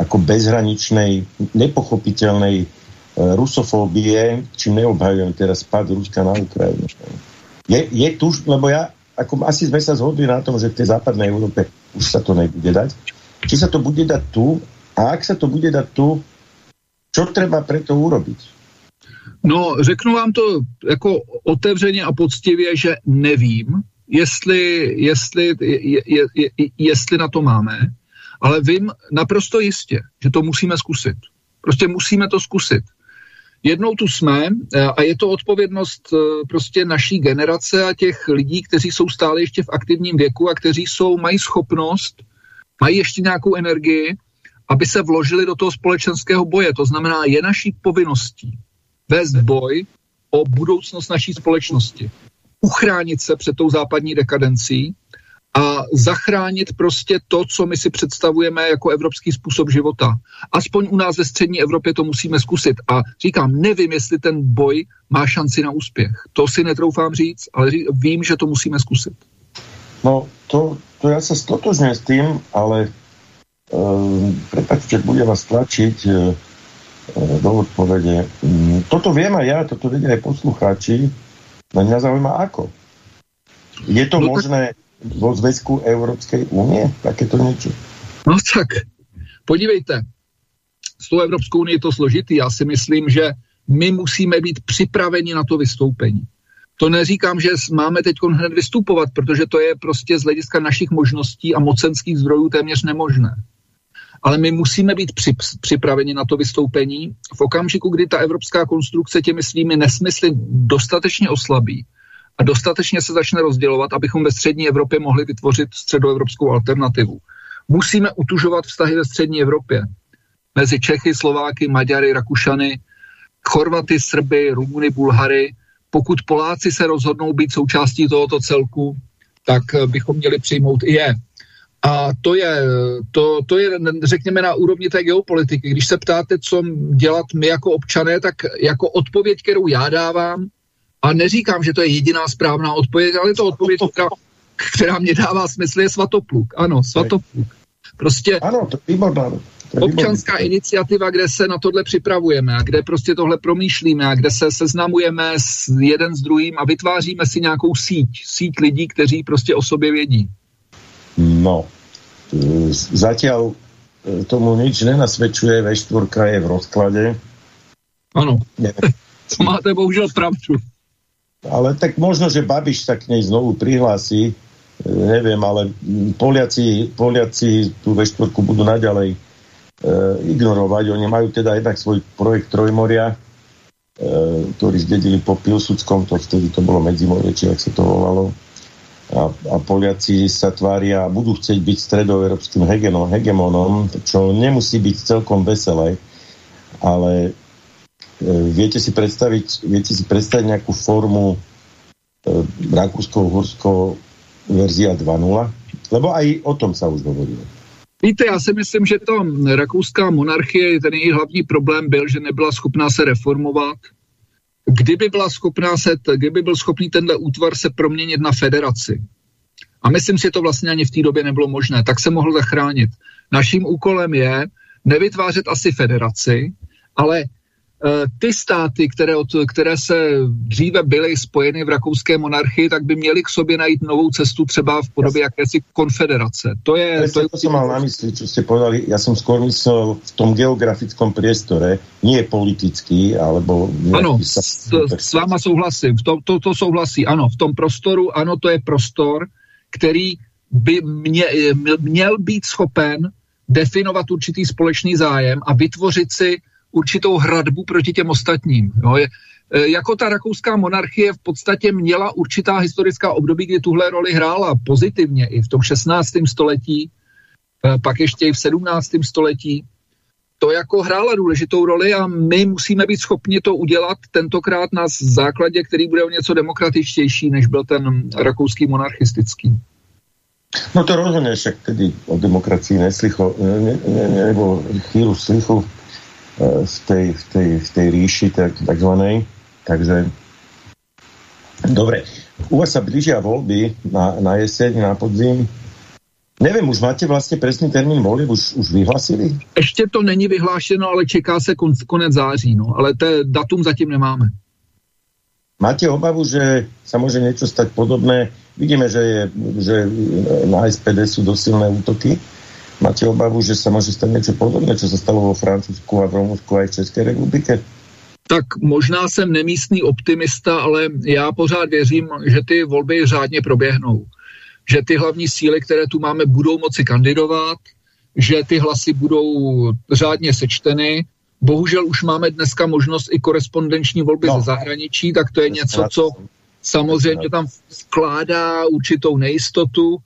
Speaker 1: ako bezhraničnej, nepochopiteľnej e, rusofóbie, čím neobhajujem teraz spad Ruska na Ukrajinu. Je, je tu, lebo ja, ako asi sme sa zhodli na tom, že v tej západnej Európe už sa to nebude dať. Či sa to bude dať tu, a ak sa to bude dať tu, čo treba preto urobiť?
Speaker 2: No, řeknu vám to jako otevřeně a poctivě, že nevím, jestli, jestli, je, je, je, jestli na to máme, ale vím naprosto jistě, že to musíme zkusit. Prostě musíme to zkusit. Jednou tu jsme eh, a je to odpovědnost eh, prostě naší generace a těch lidí, kteří jsou stále ještě v aktivním věku a kteří jsou, mají schopnost, mají ještě nějakou energii, aby se vložili do toho společenského boje. To znamená, je naší povinností vést boj o budoucnost naší společnosti. Uchránit se před tou západní dekadencí a zachránit prostě to, co my si představujeme jako evropský způsob života. Aspoň u nás ve střední Evropě to musíme zkusit. A říkám, nevím, jestli ten boj má šanci na úspěch. To si netroufám říct, ale ří, vím, že to musíme zkusit.
Speaker 1: No, to, to já se stotožňuji s tím, ale uh, prepačte, budem vás tlačiť. Eh, do odpovede. Mm, toto viem aj ja, toto vedia aj poslucháči, len mňa zaujíma ako. Je to no, možné vo zväzku Európskej únie, takéto niečo?
Speaker 2: No tak, podívejte, s tou Evropskou unii je to složitý. Já si myslím, že my musíme být připraveni na to vystoupení. To neříkám, že máme teď hned vystupovat, protože to je prostě z hlediska našich možností a mocenských zdrojů téměř nemožné ale my musíme být při, připraveni na to vystoupení v okamžiku, kdy ta evropská konstrukce těmi svými nesmysly dostatečně oslabí a dostatečně se začne rozdělovat, abychom ve střední Evropě mohli vytvořit středoevropskou alternativu. Musíme utužovat vztahy ve střední Evropě mezi Čechy, Slováky, Maďary, Rakušany, Chorvaty, Srby, Rumuny, Bulhary. Pokud Poláci se rozhodnou být součástí tohoto celku, tak bychom měli přijmout i je. A to je, to, to je, řekněme, na úrovni té geopolitiky. Když se ptáte, co dělat my jako občané, tak jako odpověď, kterou já dávám, a neříkám, že to je jediná správná odpověď, ale je to odpověď, která, která mě dává smysl, je svatopluk. Ano, svatopluk. Prostě
Speaker 1: ano, to je
Speaker 2: je občanská iniciativa, kde se na tohle připravujeme a kde prostě tohle promýšlíme a kde se seznamujeme s jeden s druhým a vytváříme si nějakou síť, síť lidí, kteří prostě o sobě vědí.
Speaker 1: No, zatiaľ e, tomu nič nenasvedčuje, V4 je v rozklade.
Speaker 2: Áno, to máte bohužel pravdu.
Speaker 1: Ale tak možno, že Babiš sa k nej znovu prihlási, e, neviem, ale Poliaci, Poliaci tú V4 budú naďalej e, ignorovať. Oni majú teda jednak svoj projekt Trojmoria, e, ktorý zdedili po Pilsudskom, to vtedy to bolo Medzimorie, či ak sa to volalo a, a Poliaci sa tvária a budú chcieť byť stredoeurópskym hegemonom, čo nemusí byť celkom veselé, ale e, viete si predstaviť, viete si predstaviť nejakú formu e, Rakúsko-Uhorsko verzia 2.0? Lebo aj o tom sa už hovorilo.
Speaker 2: Víte, já si myslím, že to rakouská monarchie, ten její hlavní problém byl, že nebyla schopná se reformovat, kdyby byla schopná se, kdyby byl schopný tenhle útvar se proměnit na federaci, a myslím si, že to vlastně ani v té době nebylo možné, tak se mohl zachránit. Naším úkolem je nevytvářet asi federaci, ale ty státy, které, od, které se dříve byly spojeny v rakouské monarchii, tak by měly k sobě najít novou cestu třeba v podobě jakési konfederace. To je...
Speaker 1: to, je... to jsem mal na mysli, co jste povedali. Já jsem skôr myslel v tom geografickom priestore, nie politický, alebo...
Speaker 2: Ano, s, s váma souhlasím. V tom, to, to souhlasí, ano. V tom prostoru, ano, to je prostor, který by mě, měl být schopen definovat určitý společný zájem a vytvořit si určitou hradbu proti těm ostatním. Jo. Je, e, jako ta rakouská monarchie v podstatě měla určitá historická období, kdy tuhle roli hrála pozitivně i v tom 16. století, e, pak ještě i v 17. století. To jako hrála důležitou roli a my musíme být schopni to udělat tentokrát na základě, který bude o něco demokratičtější, než byl ten rakouský monarchistický.
Speaker 1: No to rozhodně však tedy o demokracii neslycho, ne, ne, ne, nebo chvíľu slychu v tej, v tej, v tej ríši tak, takzvanej. Takže Dobre, u vás sa blížia voľby na, na jeseň, na podzim. Nevím, už máte vlastně presný termín volby, už, už vyhlasili?
Speaker 2: Ještě to není vyhlášeno, ale čeká se kon, konec září, no, ale to datum zatím nemáme.
Speaker 1: Máte obavu, že sa môže niečo stať podobné? Vidíme, že, je, že na SPD sú dosilné útoky. Máte obavu, že sa môže stať niečo podobné, čo sa stalo vo Francúzsku a v Rumunsku aj v České republike?
Speaker 2: Tak možná jsem nemístný optimista, ale já pořád věřím, že ty volby řádně proběhnou. Že ty hlavní síly, které tu máme, budou moci kandidovat, že ty hlasy budou řádně sečteny. Bohužel už máme dneska možnost i korespondenční volby no. ze zahraničí, tak to je něco, co samozřejmě tam vkládá určitou nejistotu.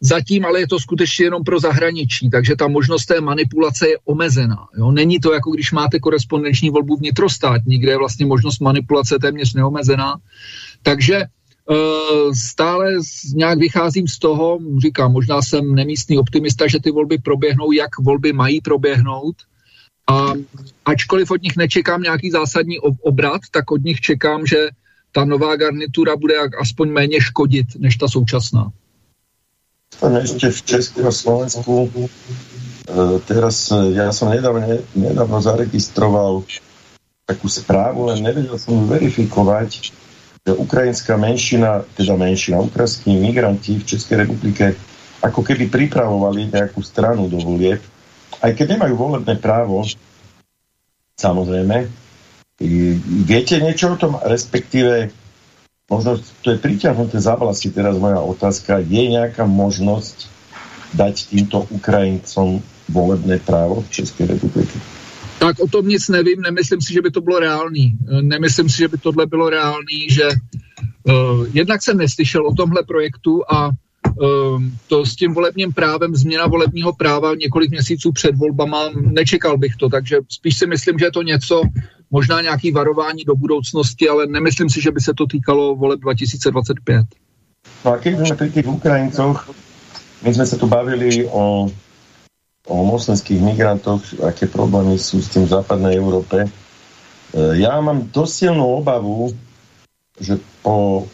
Speaker 2: Zatím ale je to skutečně jenom pro zahraničí, takže ta možnost té manipulace je omezená. Jo? Není to jako když máte korespondenční volbu vnitrostátní, kde je vlastně možnost manipulace téměř neomezená. Takže e, stále nějak vycházím z toho, říkám, možná jsem nemístný optimista, že ty volby proběhnou, jak volby mají proběhnout. A ačkoliv od nich nečekám nějaký zásadní obrat, tak od nich čekám, že ta nová garnitura bude aspoň méně škodit než ta současná
Speaker 1: ešte v Česku a Slovensku. E, teraz e, ja som nedávno, nedávno zaregistroval takú správu, len nevedel som verifikovať, že ukrajinská menšina, teda menšina, ukrajinskí migranti v Českej republike ako keby pripravovali nejakú stranu do volieb, aj keď nemajú volebné právo, samozrejme. Viete niečo o tom, respektíve možno to je priťahnuté za vlasy, teraz moja otázka, je nejaká možnosť dať týmto Ukrajincom volebné právo v České republiky?
Speaker 2: Tak o tom nic nevím, nemyslím si, že by to bylo reálný. Nemyslím si, že by tohle bylo reálný, že uh, jednak jsem neslyšel o tomhle projektu a to s tím volebním právem, změna volebního práva několik měsíců před volbama, nečekal bych to, takže spíš si myslím, že je to něco, možná nějaký varování do budoucnosti, ale nemyslím si, že by se to týkalo voleb 2025.
Speaker 1: No a keď sme Ukrajincoch, my sme sa tu bavili o, o moslimských migrantoch, aké problémy sú s tým v západnej Európe. E, ja mám dosilnú obavu, že po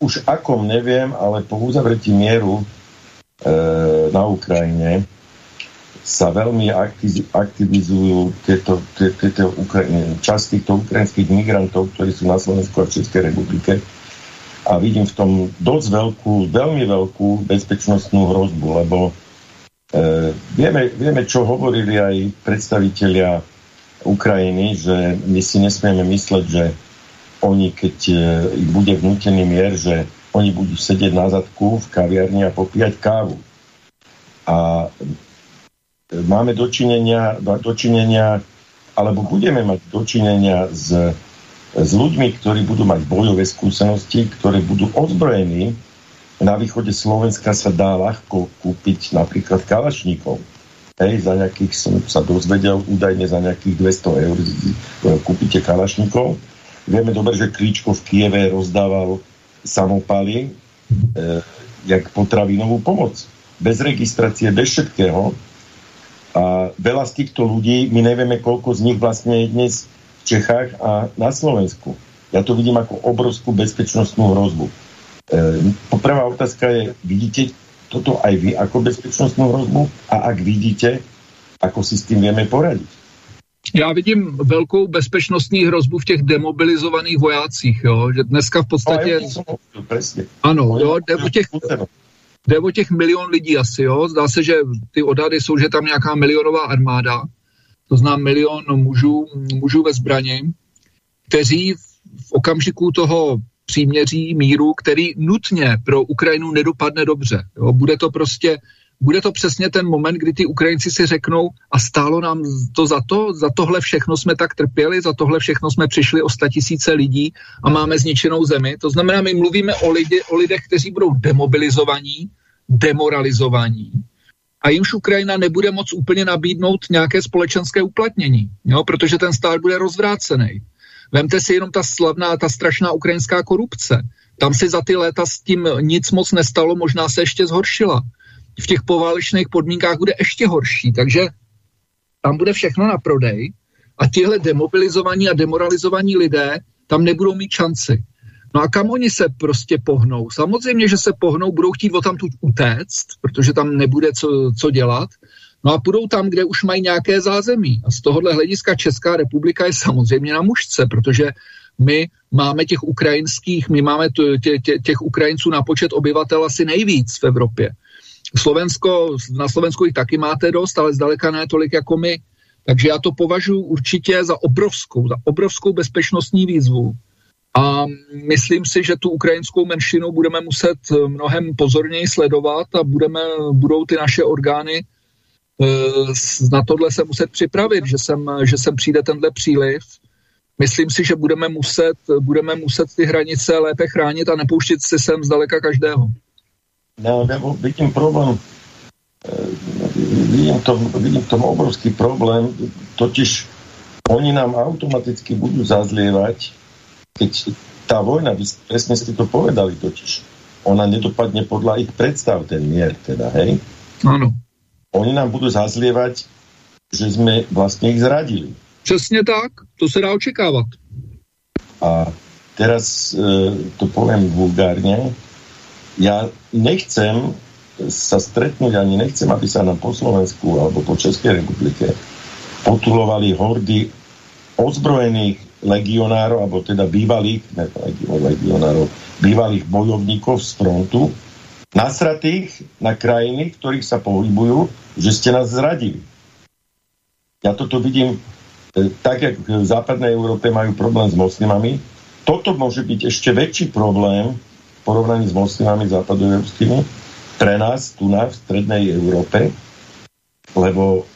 Speaker 1: už akom neviem, ale po uzavretí mieru e, na Ukrajine sa veľmi aktivizujú tieto, tieto časť týchto ukrajinských migrantov, ktorí sú na Slovensku a v Českej republike. A vidím v tom dosť veľkú, veľmi veľkú bezpečnostnú hrozbu, lebo e, vieme, vieme, čo hovorili aj predstavitelia Ukrajiny, že my si nesmieme mysleť, že oni, keď e, bude vnútený mier, že oni budú sedieť na zadku v kaviarni a popíjať kávu. A máme dočinenia, dočinenia alebo budeme mať dočinenia s, s ľuďmi, ktorí budú mať bojové skúsenosti, ktorí budú ozbrojení. Na východe Slovenska sa dá ľahko kúpiť napríklad kalašníkov. Hej, za nejakých, som sa dozvedel, údajne za nejakých 200 eur kúpite kalašníkov. Vieme dobre, že Klíčko v Kieve rozdával samopaly, e, jak potravinovú pomoc. Bez registrácie, bez všetkého a veľa z týchto ľudí, my nevieme, koľko z nich vlastne je dnes v Čechách a na Slovensku. Ja to vidím ako obrovskú bezpečnostnú hrozbu. E, prvá otázka je, vidíte toto aj vy ako bezpečnostnú hrozbu? A ak vidíte, ako si s tím vieme poradiť?
Speaker 2: Já vidím velkou bezpečnostní hrozbu v těch demobilizovaných vojácích, jo? že dneska v podstatě... No, ano, jo, jde o těch, Jde o těch milion lidí asi, jo. Zdá se, že ty odhady jsou, že tam nějaká milionová armáda, to znamená milion mužů, mužů ve zbraně, kteří v okamžiku toho příměří míru, který nutně pro Ukrajinu nedopadne dobře. Jo. Bude to prostě bude to přesně ten moment, kdy ty Ukrajinci si řeknou a stálo nám to za to, za tohle všechno jsme tak trpěli, za tohle všechno jsme přišli o tisíce lidí a máme zničenou zemi. To znamená, my mluvíme o, lidi, o lidech, kteří budou demobilizovaní, demoralizovaní a jimž Ukrajina nebude moc úplně nabídnout nějaké společenské uplatnění, jo, protože ten stát bude rozvrácený. Vemte si jenom ta slavná, ta strašná ukrajinská korupce. Tam si za ty léta s tím nic moc nestalo, možná se ještě zhoršila v těch poválečných podmínkách bude ještě horší. Takže tam bude všechno na prodej a tihle demobilizovaní a demoralizovaní lidé tam nebudou mít šanci. No a kam oni se prostě pohnou? Samozřejmě, že se pohnou, budou chtít o tam tu utéct, protože tam nebude co, co dělat, No a půjdou tam, kde už mají nějaké zázemí. A z tohohle hlediska Česká republika je samozřejmě na mužce, protože my máme těch ukrajinských, my máme tě, tě, těch Ukrajinců na počet obyvatel asi nejvíc v Evropě. Slovensko, na Slovensku jich taky máte dost, ale zdaleka ne tolik jako my. Takže já to považuji určitě za obrovskou, za obrovskou bezpečnostní výzvu. A myslím si, že tu ukrajinskou menšinu budeme muset mnohem pozorněji sledovat a budeme, budou ty naše orgány Eh, na tohle se muset připravit, že sem, že sem přijde tenhle příliv. Myslím si, že budeme muset, budeme muset ty hranice lépe chránit a nepouštět si sem zdaleka každého.
Speaker 1: No, nebo vidím problém, eh, vidím tom, vidím tom obrovský problém, totiž oni nám automaticky budú zazlievať, keď tá vojna, vy presne ste to povedali totiž, ona nedopadne podľa ich predstav, ten mier teda, hej?
Speaker 2: Áno
Speaker 1: oni nám budú zazlievať, že sme vlastne ich zradili.
Speaker 2: Přesně tak, to se dá očekávat.
Speaker 1: A teraz e, to poviem vulgárne, ja nechcem sa stretnúť, ani nechcem, aby sa na po Slovensku alebo po Českej republike potulovali hordy ozbrojených legionárov, alebo teda bývalých, ne legionárov, bývalých bojovníkov z frontu, nasratých na krajiny, v ktorých sa pohybujú, že ste nás zradili. Ja toto vidím e, tak, jak v západnej Európe majú problém s moslimami. Toto môže byť ešte väčší problém porovnaní s moslimami západoeurópskymi pre nás tu na v strednej Európe, lebo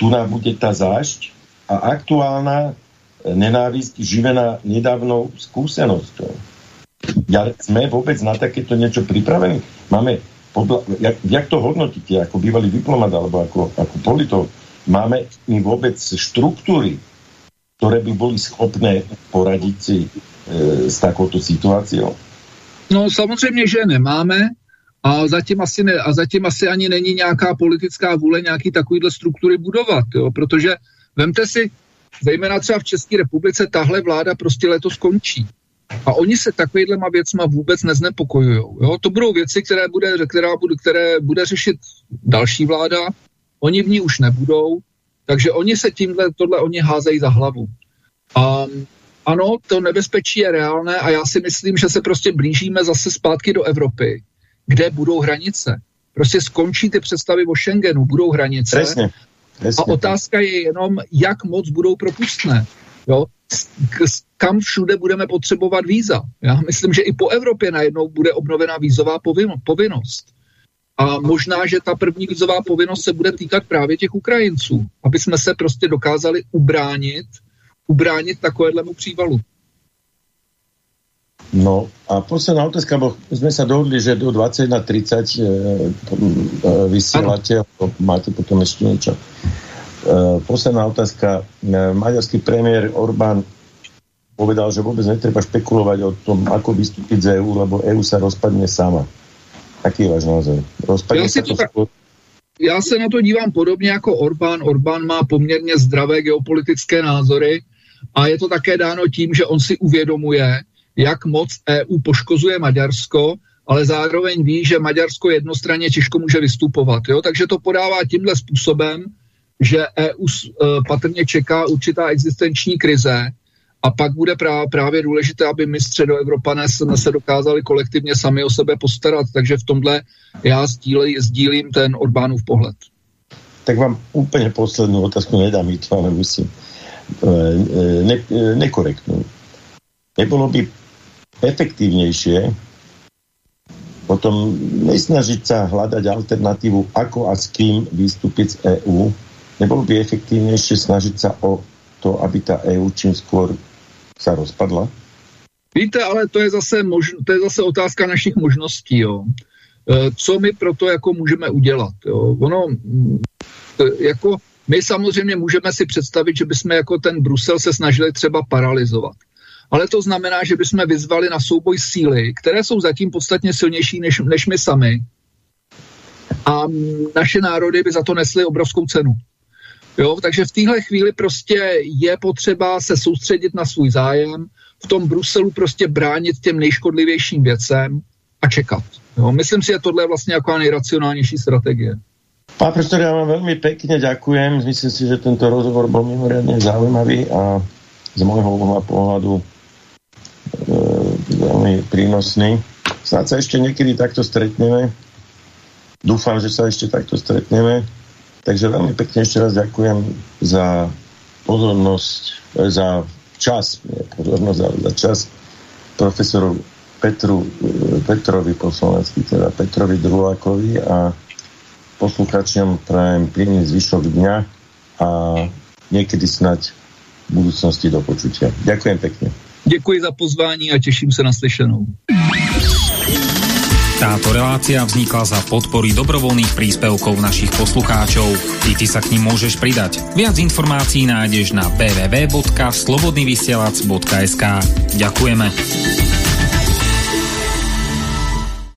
Speaker 1: tu nám bude tá zášť a aktuálna nenávisť živená nedávnou skúsenosťou ja, sme vôbec na takéto niečo pripravení? Máme, podľa, jak, jak to hodnotíte ako bývalý diplomat alebo ako, ako politolog? Máme my vôbec štruktúry, ktoré by boli schopné poradiť si e, s takouto situáciou?
Speaker 2: No samozřejmě, že nemáme a zatím, asi ne, a zatím asi ani není nějaká politická vůle nějaký takovýhle struktury budovat, jo? protože vemte si, zejména třeba v České republice, tahle vláda prostě letos skončí. A oni se takovýhlema věcma vůbec neznepokojují. To budou věci, které bude, která bude, které bude řešit další vláda, oni v ní už nebudou, takže oni se tímhle, tohle oni házejí za hlavu. A ano, to nebezpečí je reálné a já si myslím, že se prostě blížíme zase zpátky do Evropy, kde budou hranice. Prostě skončí ty představy o Schengenu, budou hranice.
Speaker 1: Presně, presně.
Speaker 2: A otázka je jenom, jak moc budou propustné. Jo? kam všude budeme potřebovat víza. Já myslím, že i po Evropě najednou bude obnovená vízová povinnost. A možná, že ta první vízová povinnost se bude týkat právě těch Ukrajinců, aby jsme se prostě dokázali ubránit, ubránit takovému přívalu.
Speaker 1: No a posledná otázka, bo sme sa dohodli, že do 21.30 e, e, vysielate, máte potom ešte niečo. Eh, posledná otázka. Eh, maďarský premiér Orbán povedal, že vôbec netreba špekulovať o tom, ako vystúpiť z EU, lebo EU sa rozpadne sama. Aký je váš názor? Rozpadne sa to... to
Speaker 2: já se na to dívám podobně jako Orbán. Orbán má poměrně zdravé geopolitické názory a je to také dáno tím, že on si uvědomuje, jak moc EU poškozuje Maďarsko, ale zároveň ví, že Maďarsko jednostranně těžko může vystupovat. Jo? Takže to podává tímhle způsobem, že EU eh, patrně čeká určitá existenční krize a pak bude právě důležité, aby my středoevropané jsme se dokázali kolektivně sami o sebe postarat. Takže v tomhle já sdílím, sdílím ten Orbánův pohled.
Speaker 1: Tak vám úplně poslední otázku nedám mít, ale musím. Eh, eh, ne, nekorektnou. Nebylo by efektívnejšie potom nesnažiť sa hľadať alternatívu, ako a s kým vystúpiť z EÚ, Nebolo by efektívnejšie snažiť sa o to, aby ta EU čím skôr sa rozpadla?
Speaker 2: Víte, ale to je zase, mož, to je zase otázka našich možností. Jo. Co my pro to jako můžeme udělat? Jo. Ono, e, jako my samozřejmě můžeme si představit, že bychom jako ten Brusel se snažili třeba paralizovat. Ale to znamená, že bychom vyzvali na souboj síly, které jsou zatím podstatně silnější než, než my sami. A naše národy by za to nesly obrovskou cenu. Jo, takže v téhle chvíli prostě je potřeba se soustředit na svůj zájem, v tom Bruselu prostě bránit těm nejškodlivějším věcem a čekat. Jo, myslím si, že tohle je vlastně jako nejracionálnější strategie.
Speaker 1: Pán profesor, já vám veľmi pekne ďakujem. Myslím si, že tento rozhovor bol mimoriadne zaujímavý a z môjho pohľadu e, veľmi prínosný. Snad sa ešte niekedy takto stretneme. Dúfam, že sa ešte takto stretneme. Takže veľmi pekne ešte raz ďakujem za pozornosť, e, za čas, nie pozornosť, ale za čas profesoru Petru, e, Petrovi po slovensky, teda Petrovi Drulákovi a posluchačom prajem príjemný zvyšok dňa a niekedy snať v budúcnosti do počutia. Ďakujem pekne.
Speaker 2: Děkuji za pozvání a těším se na slyšenou.
Speaker 5: Táto relácia vznikla za podpory dobrovoľných príspevkov našich poslucháčov. I ty sa k ním môžeš pridať. Viac informácií nájdeš na www.slobodnyvysielac.sk Ďakujeme.